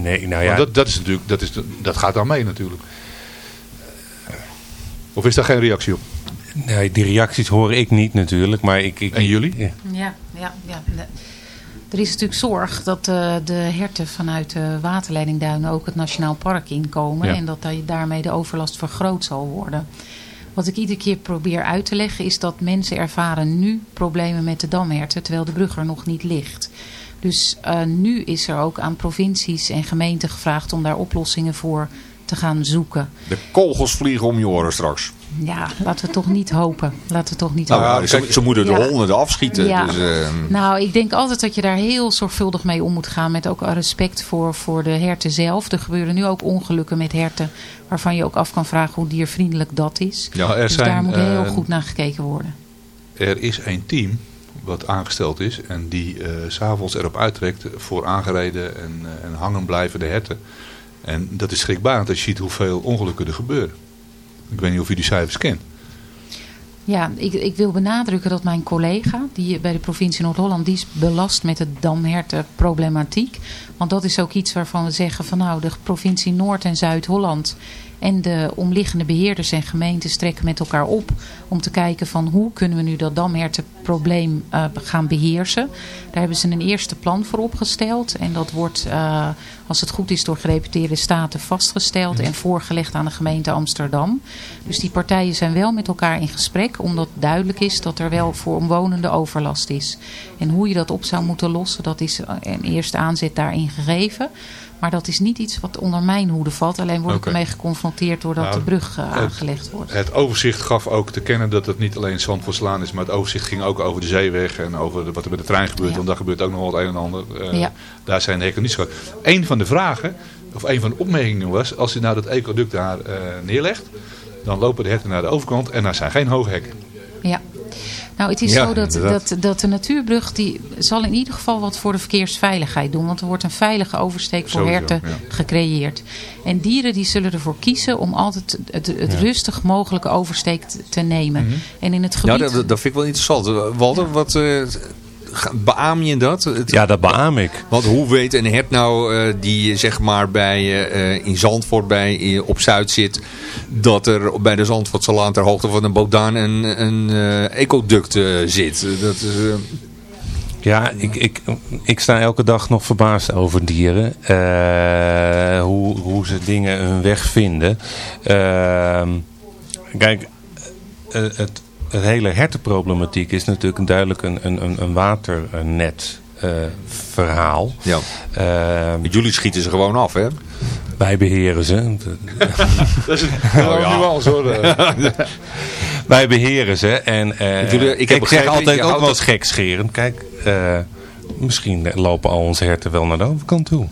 Nee, nou Want ja, dat, dat, is natuurlijk, dat, is, dat gaat dan mee natuurlijk. Of is daar geen reactie op? nee, die reacties hoor ik niet natuurlijk. Maar ik, ik, En jullie? Ja. Ja, ja, ja. Er is natuurlijk zorg dat eh, de herten vanuit de waterleidingduinen ook het Nationaal Park inkomen. Ja. En dat daar- daarmee de overlast vergroot zal worden. Wat ik iedere keer probeer uit te leggen is dat mensen ervaren nu problemen met de damherten. Terwijl de brug er nog niet ligt. Dus eh, nu is er ook aan provincies en gemeenten gevraagd om daar oplossingen voor te gaan zoeken. De kogels vliegen om je oren straks. Ja, laten we toch niet hopen. Laten we toch niet Nou, hopen. ja, ze, ze moeten Ja. de honderden afschieten. Ja. Dus, eh, Nou, ik denk altijd dat je daar heel zorgvuldig mee om moet gaan. Met ook respect voor, voor de herten zelf. Er gebeuren nu ook ongelukken met herten. Waarvan je ook af kan vragen hoe diervriendelijk dat is. Ja, er dus zijn, daar moet heel eh, goed naar gekeken worden. Er is een team wat aangesteld is en die s s'avonds erop uittrekt voor aangereden en, eh, en hangen herten. En dat is schrikbarend als je ziet hoeveel ongelukken er gebeuren. Ik weet niet of u die cijfers kent. Ja, ik, ik wil benadrukken dat mijn collega die bij de provincie Noord-Holland, die is belast met de damhertenproblematiek. Want dat is ook iets waarvan we zeggen van nou, de provincie Noord- en Zuid-Holland en de omliggende beheerders en gemeentes trekken met elkaar op om te kijken van hoe kunnen we nu dat damhertenprobleem eh, gaan beheersen. Daar hebben ze een eerste plan voor opgesteld en dat wordt, eh, als het goed is, door gereputeerde staten vastgesteld en voorgelegd aan de gemeente Amsterdam. Dus die partijen zijn wel met elkaar in gesprek, omdat duidelijk is dat er wel voor omwonenden overlast is. En hoe je dat op zou moeten lossen, dat is een eerste aanzet daarin gegeven. Maar dat is niet iets wat onder mijn hoede valt. Alleen word ik ermee geconfronteerd doordat Nou, de brug eh, het- aangelegd wordt. Het overzicht gaf ook te kennen dat het niet alleen Zandvoortslaan is, maar het overzicht ging ook over de zeeweg en over de- wat er met de trein gebeurt. Ja. Want daar gebeurt ook nog wel het een en ander. Eh, Ja. Daar zijn de hekken niet zo. Een van de vragen, of een van de opmerkingen was, als je nou dat ecoduct daar eh, neerlegt, dan lopen de herten naar de overkant en daar zijn geen hoge hekken. Ja. Nou, het is Ja, zo dat, inderdaad. dat, dat de natuurbrug die zal in ieder geval wat voor de verkeersveiligheid doen. Want er wordt een veilige oversteek voor Sowieso, herten ja. gecreëerd. En dieren die zullen ervoor kiezen om altijd het, het rustig mogelijke oversteek te, nemen. En in het ja, gebied... dat, dat vind ik wel interessant. Walter, wat, eh, beaam je dat? Het- ja, dat beaam ik. Want hoe weet een hert nou eh, die zeg maar bij, eh, in Zandvoort bij, eh, op Zuid zit... dat er bij de Zandvoortsalaan ter hoogte van een Bodaan een, een ecoduct zit? Dat is, Ja, ik, ik, ik sta elke dag nog verbaasd over dieren. Hoe, hoe ze dingen hun weg vinden. Ehm, kijk, het, het hele hertenproblematiek is natuurlijk een duidelijk een, een, een- een waternet eh, verhaal. ja. Ehm, Jullie schieten ze gewoon af, hè? wij beheren ze. Dat is een oh, nuance hoor. Wij beheren ze. En eh, Ik bedoel, ik ik, heb zeg altijd ook wel eens gekscherend. Kijk, eh, misschien lopen al onze herten wel naar de overkant toe.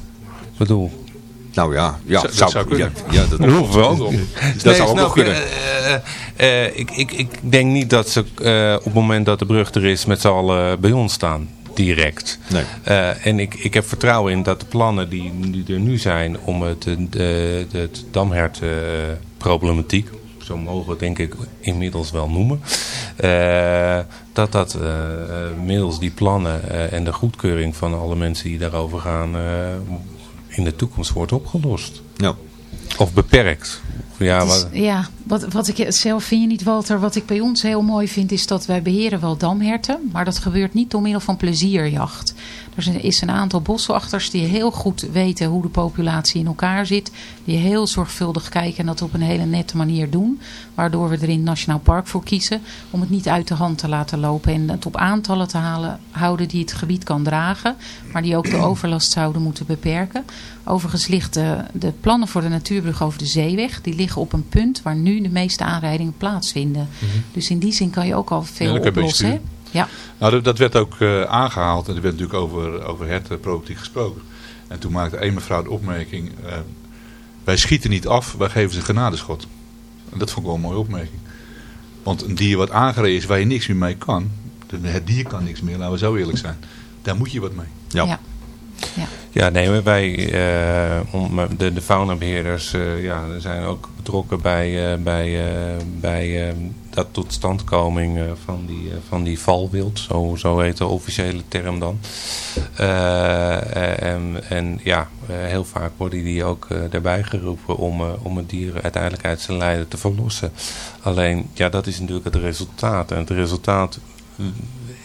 Ik bedoel, Nou ja, ja, Dat zou- kunnen. Ja, ja, dat, Dat hoeft wel. Dat Nee, zou ook nog kunnen. Eh, eh, eh, ik, ik, ik denk niet dat ze op het moment dat de brug er is met z'n allen bij ons staan. Direct. Nee. En ik, ik heb vertrouwen in dat de plannen die, die er nu zijn om het, de, het damhertproblematiek, zo mogen we het denk ik inmiddels wel noemen, dat dat eh, middels die plannen en de goedkeuring van alle mensen die daarover gaan in de toekomst wordt opgelost. Ja. Of beperkt. Ja, is- wat, ja, wat, wat ik zelf vind je niet, Walter, wat ik bij ons heel mooi vind, is dat wij beheren wel damherten, maar dat gebeurt niet door middel van plezierjacht. Er is een aantal boswachters die heel goed weten hoe de populatie in elkaar zit, die heel zorgvuldig kijken en dat op een hele nette manier doen, waardoor we er in het Nationaal Park voor kiezen om het niet uit de hand te laten lopen en het op aantallen te halen, houden die het gebied kan dragen, maar die ook de overlast zouden moeten beperken. Overigens ligt de, de plannen voor de natuurbrug over de zeeweg, die liggen op een punt waar nu de meeste aanrijdingen plaatsvinden. Dus in die zin kan je ook al veel Ja, oplossen. Ja. Nou, dat, dat werd ook eh, aangehaald en er werd natuurlijk over, over hertenproblematiek gesproken. En toen maakte een mevrouw de opmerking, eh, wij schieten niet af, wij geven ze een genadeschot. En dat vond ik wel een mooie opmerking. Want een dier wat aangereden is waar je niks meer mee kan, het dier kan niks meer, laten we zo eerlijk zijn. Daar moet je wat mee. Ja. Ja. Ja, nee, maar wij, eh, om, de, de faunabeheerders eh, ja, zijn ook betrokken bij, eh, bij, bij dat totstandkoming van, die, van die valwild. Zo, zo heet de officiële term dan. En, en ja, heel vaak worden die ook daarbij geroepen om, om het dier uiteindelijk uit zijn lijden te verlossen. Alleen, ja, dat is natuurlijk het resultaat. En het resultaat mm,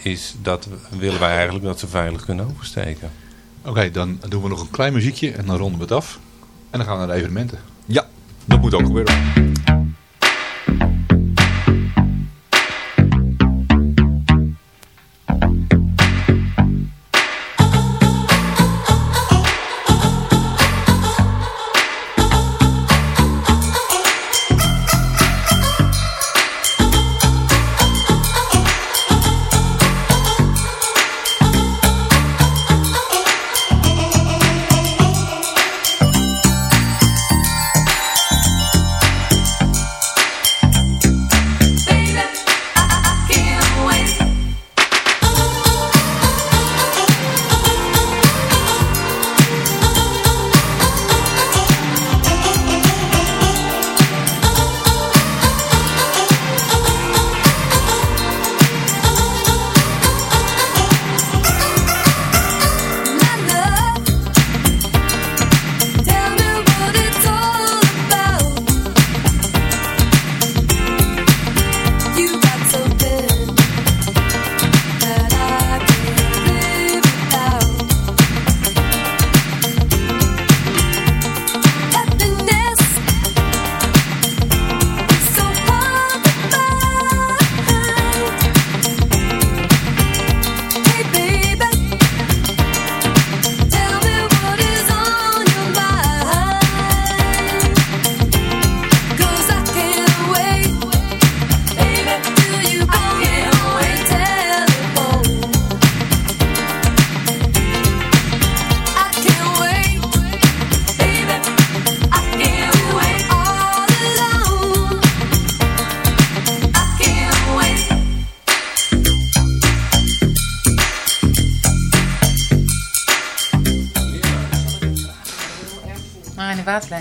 is dat willen wij eigenlijk dat ze veilig kunnen oversteken. Oké, dan doen we nog een klein muziekje en dan ronden we het af. En dan gaan we naar de evenementen. ja, dat moet ook gebeuren.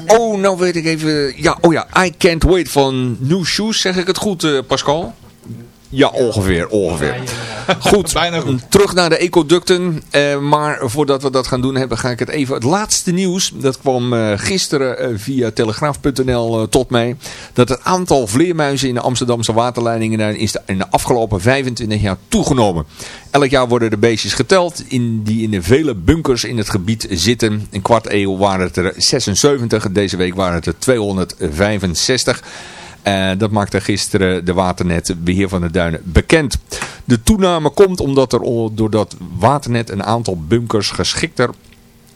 Oh, nou weet ik even... Ja, oh ja, I Can't Wait van New Shoes. Zeg ik het goed, eh, Pascal? Ja, ongeveer, ongeveer. Goed, Bijna goed. terug naar de ecoducten. Eh, maar voordat we dat gaan doen, hebben, ga ik het even... Het laatste nieuws, dat kwam eh, gisteren eh, via telegraaf.nl eh, tot mij. Dat het aantal vleermuizen in de Amsterdamse waterleidingen is in de afgelopen 25 jaar toegenomen. Elk jaar worden de beestjes geteld in, die in de vele bunkers in het gebied zitten. Een kwart eeuw waren het er 76, deze week waren het er 265. Eh, dat maakte gisteren de Waternet, beheer van de duinen, bekend. De toename komt omdat er doordat Waternet een aantal bunkers geschikter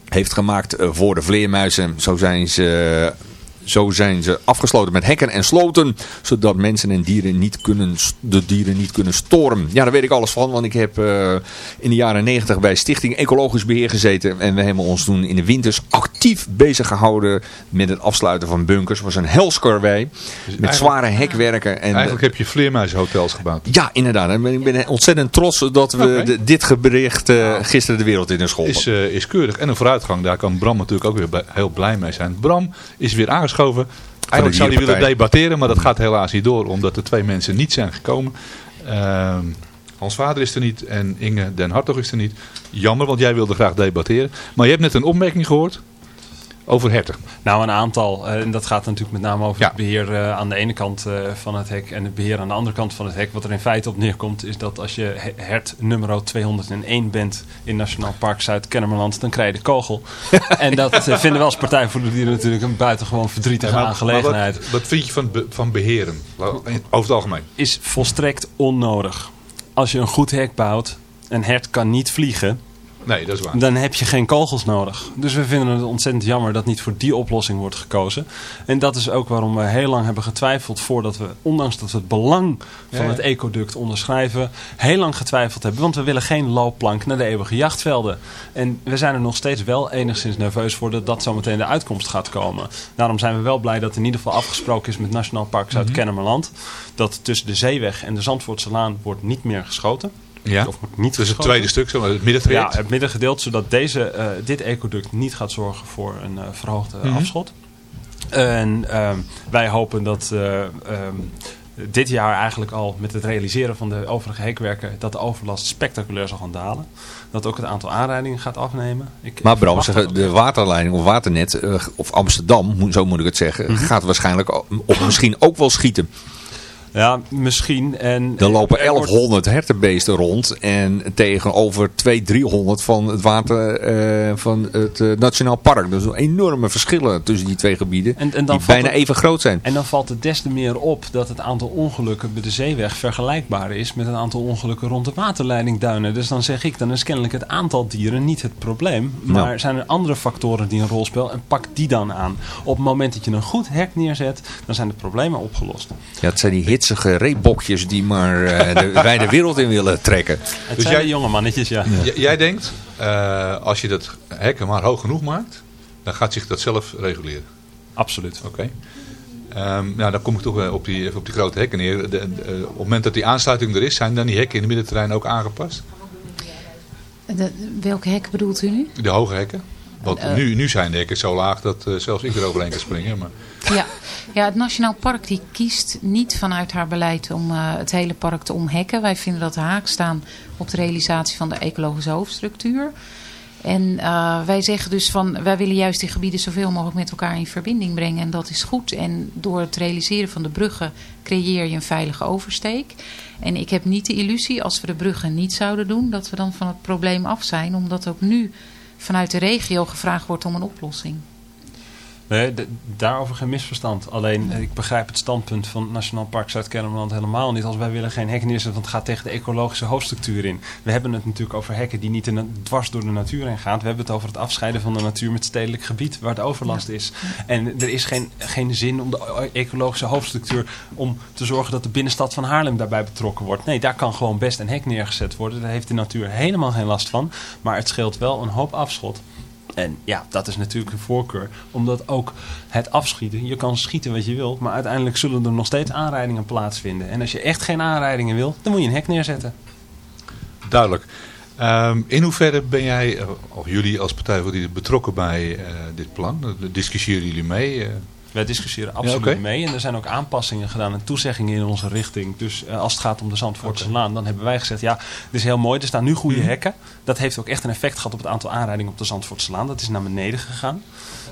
heeft gemaakt eh, voor de vleermuizen. Zo zijn ze zo zijn ze afgesloten met hekken en sloten, zodat mensen en dieren niet kunnen, de dieren niet kunnen storen. Ja, daar weet ik alles van, want ik heb eh, in de jaren 90 bij Stichting Ecologisch Beheer gezeten. En we hebben ons toen in de winters actief bezig gehouden met het afsluiten van bunkers. Het was een helskarwei met eigenlijk- zware hekwerken. En, Eigenlijk heb je vleermuizenhotels gebouwd. ja, inderdaad. En ik ben ontzettend trots dat we de- dit bericht eh, gisteren de wereld in is geholpen. Is, eh, is keurig. En een vooruitgang. Daar kan Bram natuurlijk ook weer heel blij mee zijn. Bram is weer aangeschoven. Eigenlijk zou hij willen debatteren. Maar dat gaat helaas niet door. Omdat er twee mensen niet zijn gekomen. Ehm, Hans Vader is er niet. En Inge Den Hartog is er niet. Jammer, want jij wilde graag debatteren. Maar je hebt net een opmerking gehoord. Over herten. Nou, een aantal. eh, en dat gaat natuurlijk met name over Ja. het beheer eh, aan de ene kant eh, van het hek en het beheer aan de andere kant van het hek. Wat er in feite op neerkomt is dat als je he- hert nummer 201 bent in Nationaal Park Zuid-Kennemerland, dan krijg je de kogel. en dat vinden we als Partij voor de Dieren natuurlijk een buitengewoon verdrietige Maar- maar aangelegenheid. wat, wat vind je van, be- van beheren? Over het algemeen. Is volstrekt onnodig. Als je een goed hek bouwt, een hert kan niet vliegen, Nee, dat is waar. dan heb je geen kogels nodig. Dus we vinden het ontzettend jammer dat niet voor die oplossing wordt gekozen. En dat is ook waarom we heel lang hebben getwijfeld voordat we, ondanks dat we het belang van Ja, ja. het ecoduct onderschrijven, heel lang getwijfeld hebben. Want we willen geen loopplank naar de eeuwige jachtvelden. En we zijn er nog steeds wel enigszins nerveus voor dat dat zometeen de uitkomst gaat komen. Daarom zijn we wel blij dat in ieder geval afgesproken is met Nationaal Park Mhm. Zuid-Kennemerland. Dat tussen de Zeeweg en de Zandvoortse Laan wordt niet meer geschoten. Ja. Of niet Dus het tweede stuk, zeg maar, het middentraject. Ja, het middengedeelte, zodat deze, eh, dit ecoduct niet gaat zorgen voor een eh, verhoogde Mhm. afschot. En ehm, wij hopen dat eh, ehm, dit jaar eigenlijk al met het realiseren van de overige hekwerken... dat de overlast spectaculair zal gaan dalen. Dat ook het aantal aanrijdingen gaat afnemen. Ik Maar Bram, dat de waterleiding of waternet, of Amsterdam, zo moet ik het zeggen, Mhm. gaat waarschijnlijk of misschien ook wel schieten. Ja, misschien. En Er lopen er wordt- 1100 hertenbeesten rond en tegenover 200, 300 van het water eh, van het eh, Nationaal Park. Dus enorme verschillen tussen die twee gebieden, En, en dan die bijna het- even groot zijn. En dan valt het des te meer op dat het aantal ongelukken bij de zeeweg vergelijkbaar is met het aantal ongelukken rond de waterleidingduinen. Dus dan zeg ik, dan is kennelijk het aantal dieren niet het probleem. Maar Nou. zijn er andere factoren die een rol spelen en pak die dan aan. Op het moment dat je een goed hek neerzet, dan zijn de problemen opgelost. Ja, het zijn die hitsige reebokjes die maar eh, de wijde wereld in willen trekken. Het Dus zijn jij- jonge mannetjes, ja. Jij denkt, eh, als je dat hekken maar hoog genoeg maakt, dan gaat zich dat zelf reguleren. Absoluut. Oké. Ehm, nou, dan kom ik toch op die, even op die grote hekken neer. De, de- eh, op het moment dat die aansluiting er is, zijn dan die hekken in het middenterrein ook aangepast? De, welke hek bedoelt u nu? De hoge hekken? Want Eh. nu, nu zijn de hekken zo laag dat eh, zelfs ik er overheen kan springen. Maar... Ja. ja, het Nationaal Park die kiest niet vanuit haar beleid om eh, het hele park te omhekken. Wij vinden dat haak staan op de realisatie van de ecologische hoofdstructuur. En wij zeggen dus van, wij willen juist die gebieden zoveel mogelijk met elkaar in verbinding brengen. En dat is goed. En door het realiseren van de bruggen creëer je een veilige oversteek. En ik heb niet de illusie, als we de bruggen niet zouden doen, dat we dan van het probleem af zijn. Omdat ook nu vanuit de regio gevraagd wordt om een oplossing. Nee, daarover geen misverstand. Alleen, eh, ik begrijp het standpunt van Nationaal Park Zuid-Kennemerland helemaal niet. Als wij willen geen hekken neerzetten, want het gaat tegen de ecologische hoofdstructuur in. We hebben het natuurlijk over hekken die niet in een- dwars door de natuur heen gaan. We hebben het over het afscheiden van de natuur met stedelijk gebied, waar het overlast is. En er is geen, geen zin om de ecologische hoofdstructuur, om te zorgen dat de binnenstad van Haarlem daarbij betrokken wordt. Nee, daar kan gewoon best een hek neergezet worden. Daar heeft de natuur helemaal geen last van. Maar het scheelt wel een hoop afschot. En ja, dat is natuurlijk een voorkeur. Omdat ook het afschieten, je kan schieten wat je wilt, maar uiteindelijk zullen er nog steeds aanrijdingen plaatsvinden. En als je echt geen aanrijdingen wil, dan moet je een hek neerzetten. Duidelijk. Ehm, in hoeverre ben jij, eh, of jullie als Partij voor die betrokken bij eh, dit plan? Discussiëren jullie mee? eh? Wij discussiëren absoluut mee. En er zijn ook aanpassingen gedaan en toezeggingen in onze richting. Dus eh, als het gaat om de Zandvoortse Laan, dan hebben wij gezegd... ja, dit is heel mooi, er staan nu goede Mhm. hekken. Dat heeft ook echt een effect gehad op het aantal aanrijdingen op de Zandvoortse Laan. Dat is naar beneden gegaan.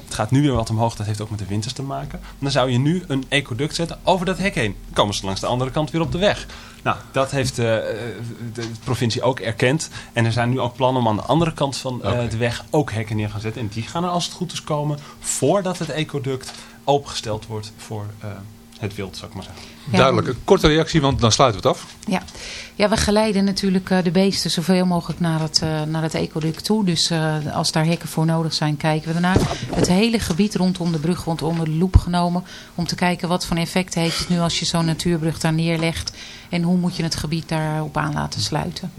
Het gaat nu weer wat omhoog, dat heeft ook met de winters te maken. Dan zou je nu een ecoduct zetten over dat hek heen. Dan komen ze langs de andere kant weer op de weg. Nou, dat heeft eh, de provincie ook erkend. En er zijn nu ook plannen om aan de andere kant van eh, de weg ook hekken neer gaan zetten. En die gaan er als het goed is komen voordat het ecoduct opengesteld wordt voor eh, het wild, zou ik maar zeggen. Ja. Duidelijk. Een korte reactie, want dan sluiten we het af. Ja. ja, we geleiden natuurlijk eh, de beesten zoveel mogelijk naar het, eh, naar het ecoduct toe. Dus eh, als daar hekken voor nodig zijn, kijken we ernaar. Het hele gebied rondom de brug wordt onder de loep genomen. Om te kijken wat voor effect heeft het nu als je zo'n natuurbrug daar neerlegt. En hoe moet je het gebied daarop aan laten sluiten.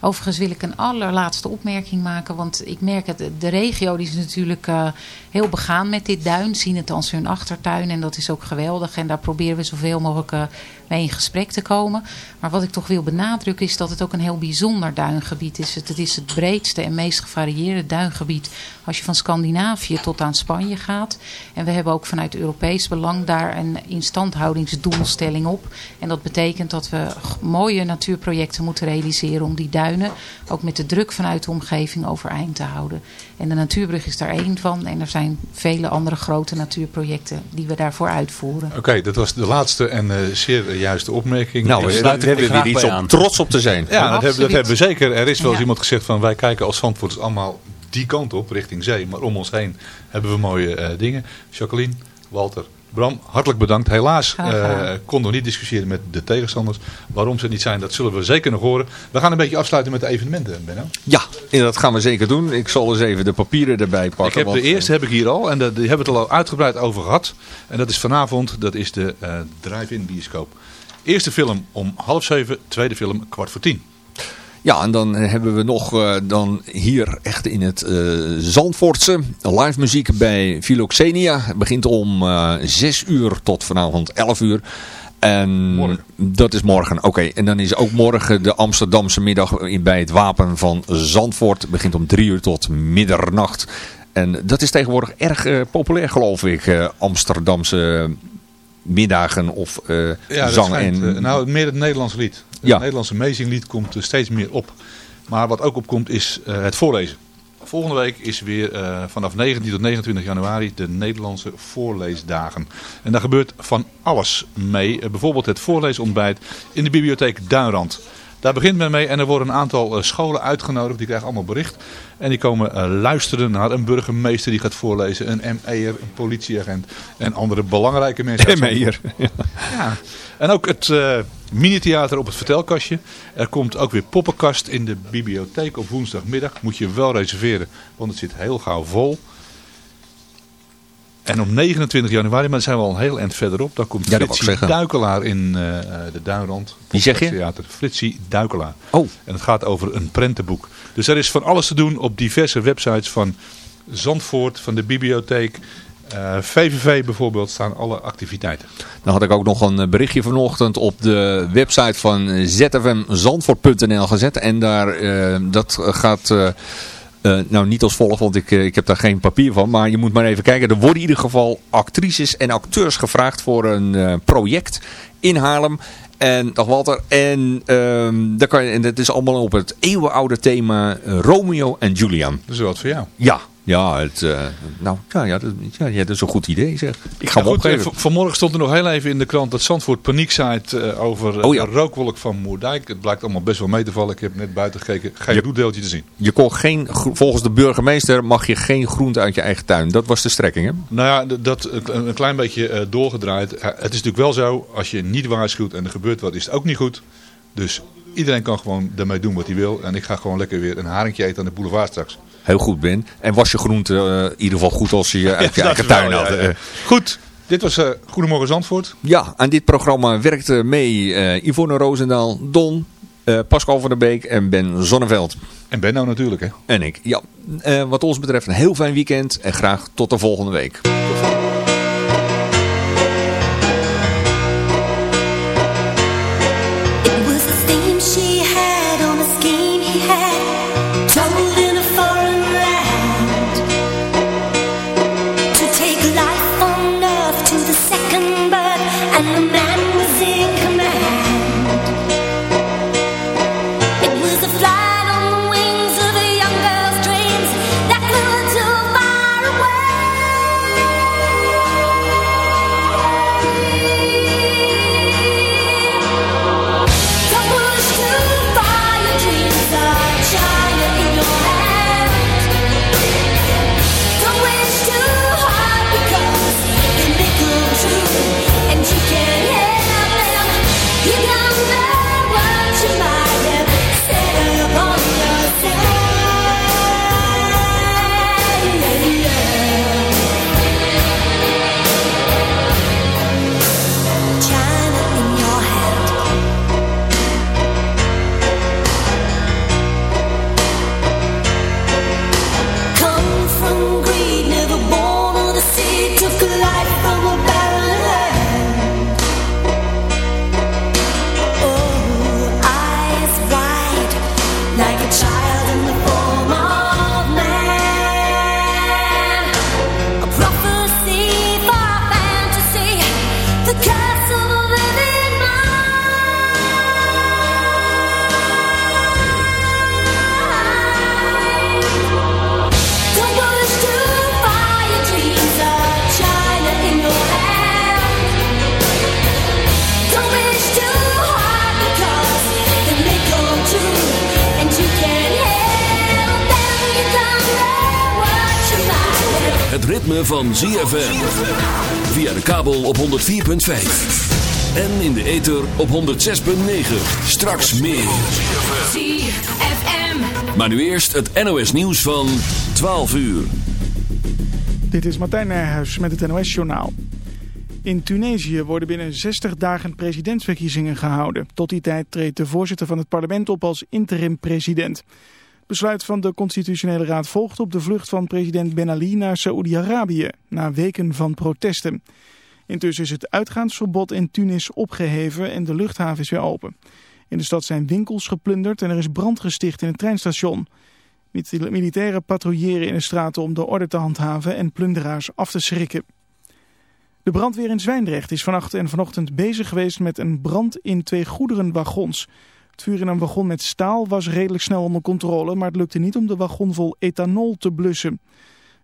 Overigens wil ik een allerlaatste opmerking maken. Want ik merk het, de regio die is natuurlijk eh, heel begaan met dit duin. Zien het als hun achtertuin en dat is ook geweldig. En daar proberen we zoveel mogelijk eh, mee in gesprek te komen. Maar wat ik toch wil benadrukken is dat het ook een heel bijzonder duingebied is. Het, het is het breedste en meest gevarieerde duingebied als je van Scandinavië tot aan Spanje gaat. En we hebben ook vanuit Europees belang daar een instandhoudingsdoelstelling op. En dat betekent dat we mooie natuurprojecten moeten realiseren om die duinen ook met de druk vanuit de omgeving overeind te houden. En de natuurbrug is daar één van. En er zijn vele andere grote natuurprojecten die we daarvoor uitvoeren. Oké, dat was de laatste en eh, zeer juiste opmerking. Nou, we, hebben graag weer iets om trots op te zijn. Ja, dat hebben, dat absoluut. hebben we zeker. Er is wel eens Ja. iemand gezegd van wij kijken als Zandvoorters allemaal die kant op, richting zee. Maar om ons heen hebben we mooie eh, dingen. Jacqueline, Walter, Bram, hartelijk bedankt. Helaas eh, konden we niet discussiëren met de tegenstanders. Waarom ze niet zijn, dat zullen we zeker nog horen. We gaan een beetje afsluiten met de evenementen, Benno. Ja, en dat gaan we zeker doen. Ik zal eens even de papieren erbij pakken. Ik heb want, de eerste heb ik hier al en daar die hebben we het al uitgebreid over gehad. En dat is vanavond, dat is de eh, drive-in bioscoop. Eerste film om half zeven, tweede film kwart voor tien. Ja, en dan hebben we nog eh, dan hier echt in het eh, Zandvoortse live muziek bij Philoxenia. Het begint om eh 6 uur tot vanavond 11 uur. En Morgen. dat is morgen. Oké, en dan is ook morgen de Amsterdamse middag in, bij het Wapen van Zandvoort. Het begint om 3 uur tot middernacht. En dat is tegenwoordig erg populair geloof ik. Amsterdamse middagen of eh Ja, zang. schijnt, en, nou, meer het Nederlands lied. Het Ja. Nederlandse meezinglied komt er steeds meer op. Maar wat ook opkomt is eh, het voorlezen. Volgende week is weer eh, vanaf 19 tot 29 januari de Nederlandse voorleesdagen. En daar gebeurt van alles mee. Eh, bijvoorbeeld het voorleesontbijt in de bibliotheek Duinrand. Daar begint men mee en er worden een aantal scholen uitgenodigd. Die krijgen allemaal bericht. En die komen luisteren naar een burgemeester die gaat voorlezen. Een ME'er, een politieagent en andere belangrijke mensen. ME'er. ja, en ook het mini-theater op het vertelkastje. Er komt ook weer poppenkast in de bibliotheek op woensdagmiddag. Moet je wel reserveren, want het zit heel gauw vol. En op 29 januari, maar daar zijn we al een heel eind verderop. Dan komt Ja, Fritsie. Duikelaar in eh, de Duinrand. Wie zeg je? Theater. Fritsie Duikelaar. Oh. En het gaat over een prentenboek. Dus er is van alles te doen op diverse websites van Zandvoort, van de bibliotheek. Eh, VVV bijvoorbeeld staan alle activiteiten. Dan had ik ook nog een berichtje vanochtend op de website van zfmzandvoort.nl gezet. En daar, eh, dat gaat... eh, eh, nou, niet als volgt, want ik, eh, ik heb daar geen papier van. Maar je moet maar even kijken. Er worden in ieder geval actrices en acteurs gevraagd voor een eh, project in Haarlem. En, dag Walter. En, ehm daar kan je, en dat is allemaal op het eeuwenoude thema eh, Romeo en Julian. Dat is wat voor jou. Ja, ja, het, eh, nou, ja, ja, dat, ja, ja, dat is een goed idee zeg. Ik ga Ja, goed, eh, opgeven. vanmorgen stond er nog heel even in de krant dat Zandvoort paniek zaait eh, over Oh ja. de rookwolk van Moerdijk. Het blijkt allemaal best wel mee te vallen. Ik heb net buiten gekeken. Geen bloeddeeltje te zien. Je kon geen, volgens de burgemeester mag je geen groente uit je eigen tuin. Dat was de strekking, hè? Nou ja, dat een klein beetje doorgedraaid. Het is natuurlijk wel zo, als je niet waarschuwt en er gebeurt wat, is het ook niet goed. Dus iedereen kan gewoon daarmee doen wat hij wil. En ik ga gewoon lekker weer een haringje eten aan de boulevard straks. Heel goed, Ben. En was je groente eh, in ieder geval goed als je je uit je Ja, eigen tuin wel, had. ja, eh. ja. Goed, dit was eh, Goedemorgen Zandvoort. Ja, aan dit programma werkte mee eh Yvonne Roosendaal, Don, eh, Pascal van der Beek en Ben Zonneveld. En Benno natuurlijk, hè. En ik. Ja, eh, wat ons betreft een heel fijn weekend en graag tot de volgende week. child. Ritme van ZFM. Via de kabel op 104.5. En in de ether op 106.9. Straks meer. ZFM. Maar nu eerst het NOS nieuws van 12 uur. Dit is Martijn Nijhuis met het NOS-journaal. In Tunesië worden binnen 60 dagen presidentsverkiezingen gehouden. Tot die tijd treedt de voorzitter van het parlement op als interim-president. Besluit van de Constitutionele Raad volgt op de vlucht van president Ben Ali naar Saoedi-Arabië... na weken van protesten. Intussen is het uitgaansverbod in Tunis opgeheven en de luchthaven is weer open. In de stad zijn winkels geplunderd en er is brand gesticht in het treinstation. Militairen patrouilleren in de straten om de orde te handhaven en plunderaars af te schrikken. De brandweer in Zwijndrecht is vannacht en vanochtend bezig geweest met een brand in twee goederenwagons. Het vuur in een wagon met staal was redelijk snel onder controle, maar het lukte niet om de wagon vol ethanol te blussen.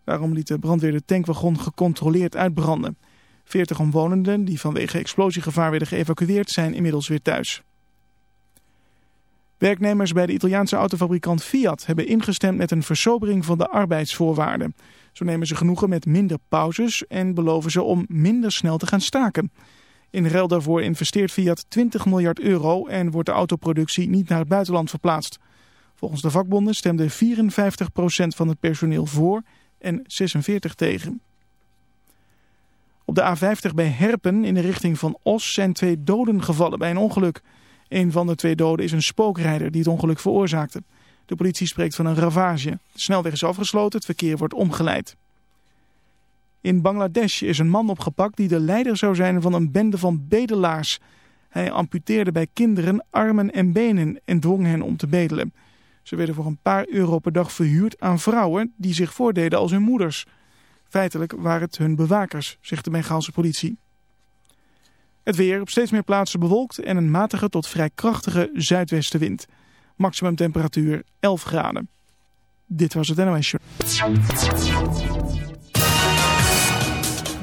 Daarom liet de brandweer de tankwagon gecontroleerd uitbranden. Veertig omwonenden die vanwege explosiegevaar werden geëvacueerd zijn inmiddels weer thuis. Werknemers bij de Italiaanse autofabrikant Fiat hebben ingestemd met een versobering van de arbeidsvoorwaarden. Zo nemen ze genoegen met minder pauzes en beloven ze om minder snel te gaan staken. In ruil daarvoor investeert Fiat 20 miljard euro en wordt de autoproductie niet naar het buitenland verplaatst. Volgens de vakbonden stemde 54% van het personeel voor en 46% tegen. Op de A50 bij Herpen in de richting van Os zijn twee doden gevallen bij een ongeluk. Een van de twee doden is een spookrijder die het ongeluk veroorzaakte. De politie spreekt van een ravage. De snelweg is afgesloten, het verkeer wordt omgeleid. In Bangladesh is een man opgepakt die de leider zou zijn van een bende van bedelaars. Hij amputeerde bij kinderen armen en benen en dwong hen om te bedelen. Ze werden voor een paar euro per dag verhuurd aan vrouwen die zich voordeden als hun moeders. Feitelijk waren het hun bewakers, zegt de Bengaalse politie. Het weer op steeds meer plaatsen bewolkt en een matige tot vrij krachtige zuidwestenwind. Maximum temperatuur 11 graden. Dit was het NOS Show.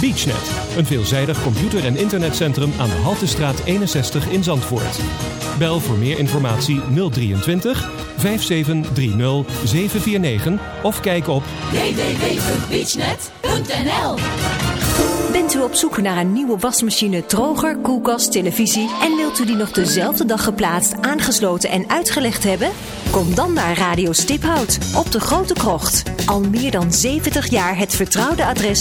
BeachNet, een veelzijdig computer- en internetcentrum aan de Haltestraat 61 in Zandvoort. Bel voor meer informatie 023 5730 749 of kijk op www.beachnet.nl Bent u op zoek naar een nieuwe wasmachine, droger, koelkast, televisie en wilt u die nog dezelfde dag geplaatst, aangesloten en uitgelegd hebben? Kom dan naar Radio Stiphout op de Grote Krocht. Al meer dan 70 jaar het vertrouwde adres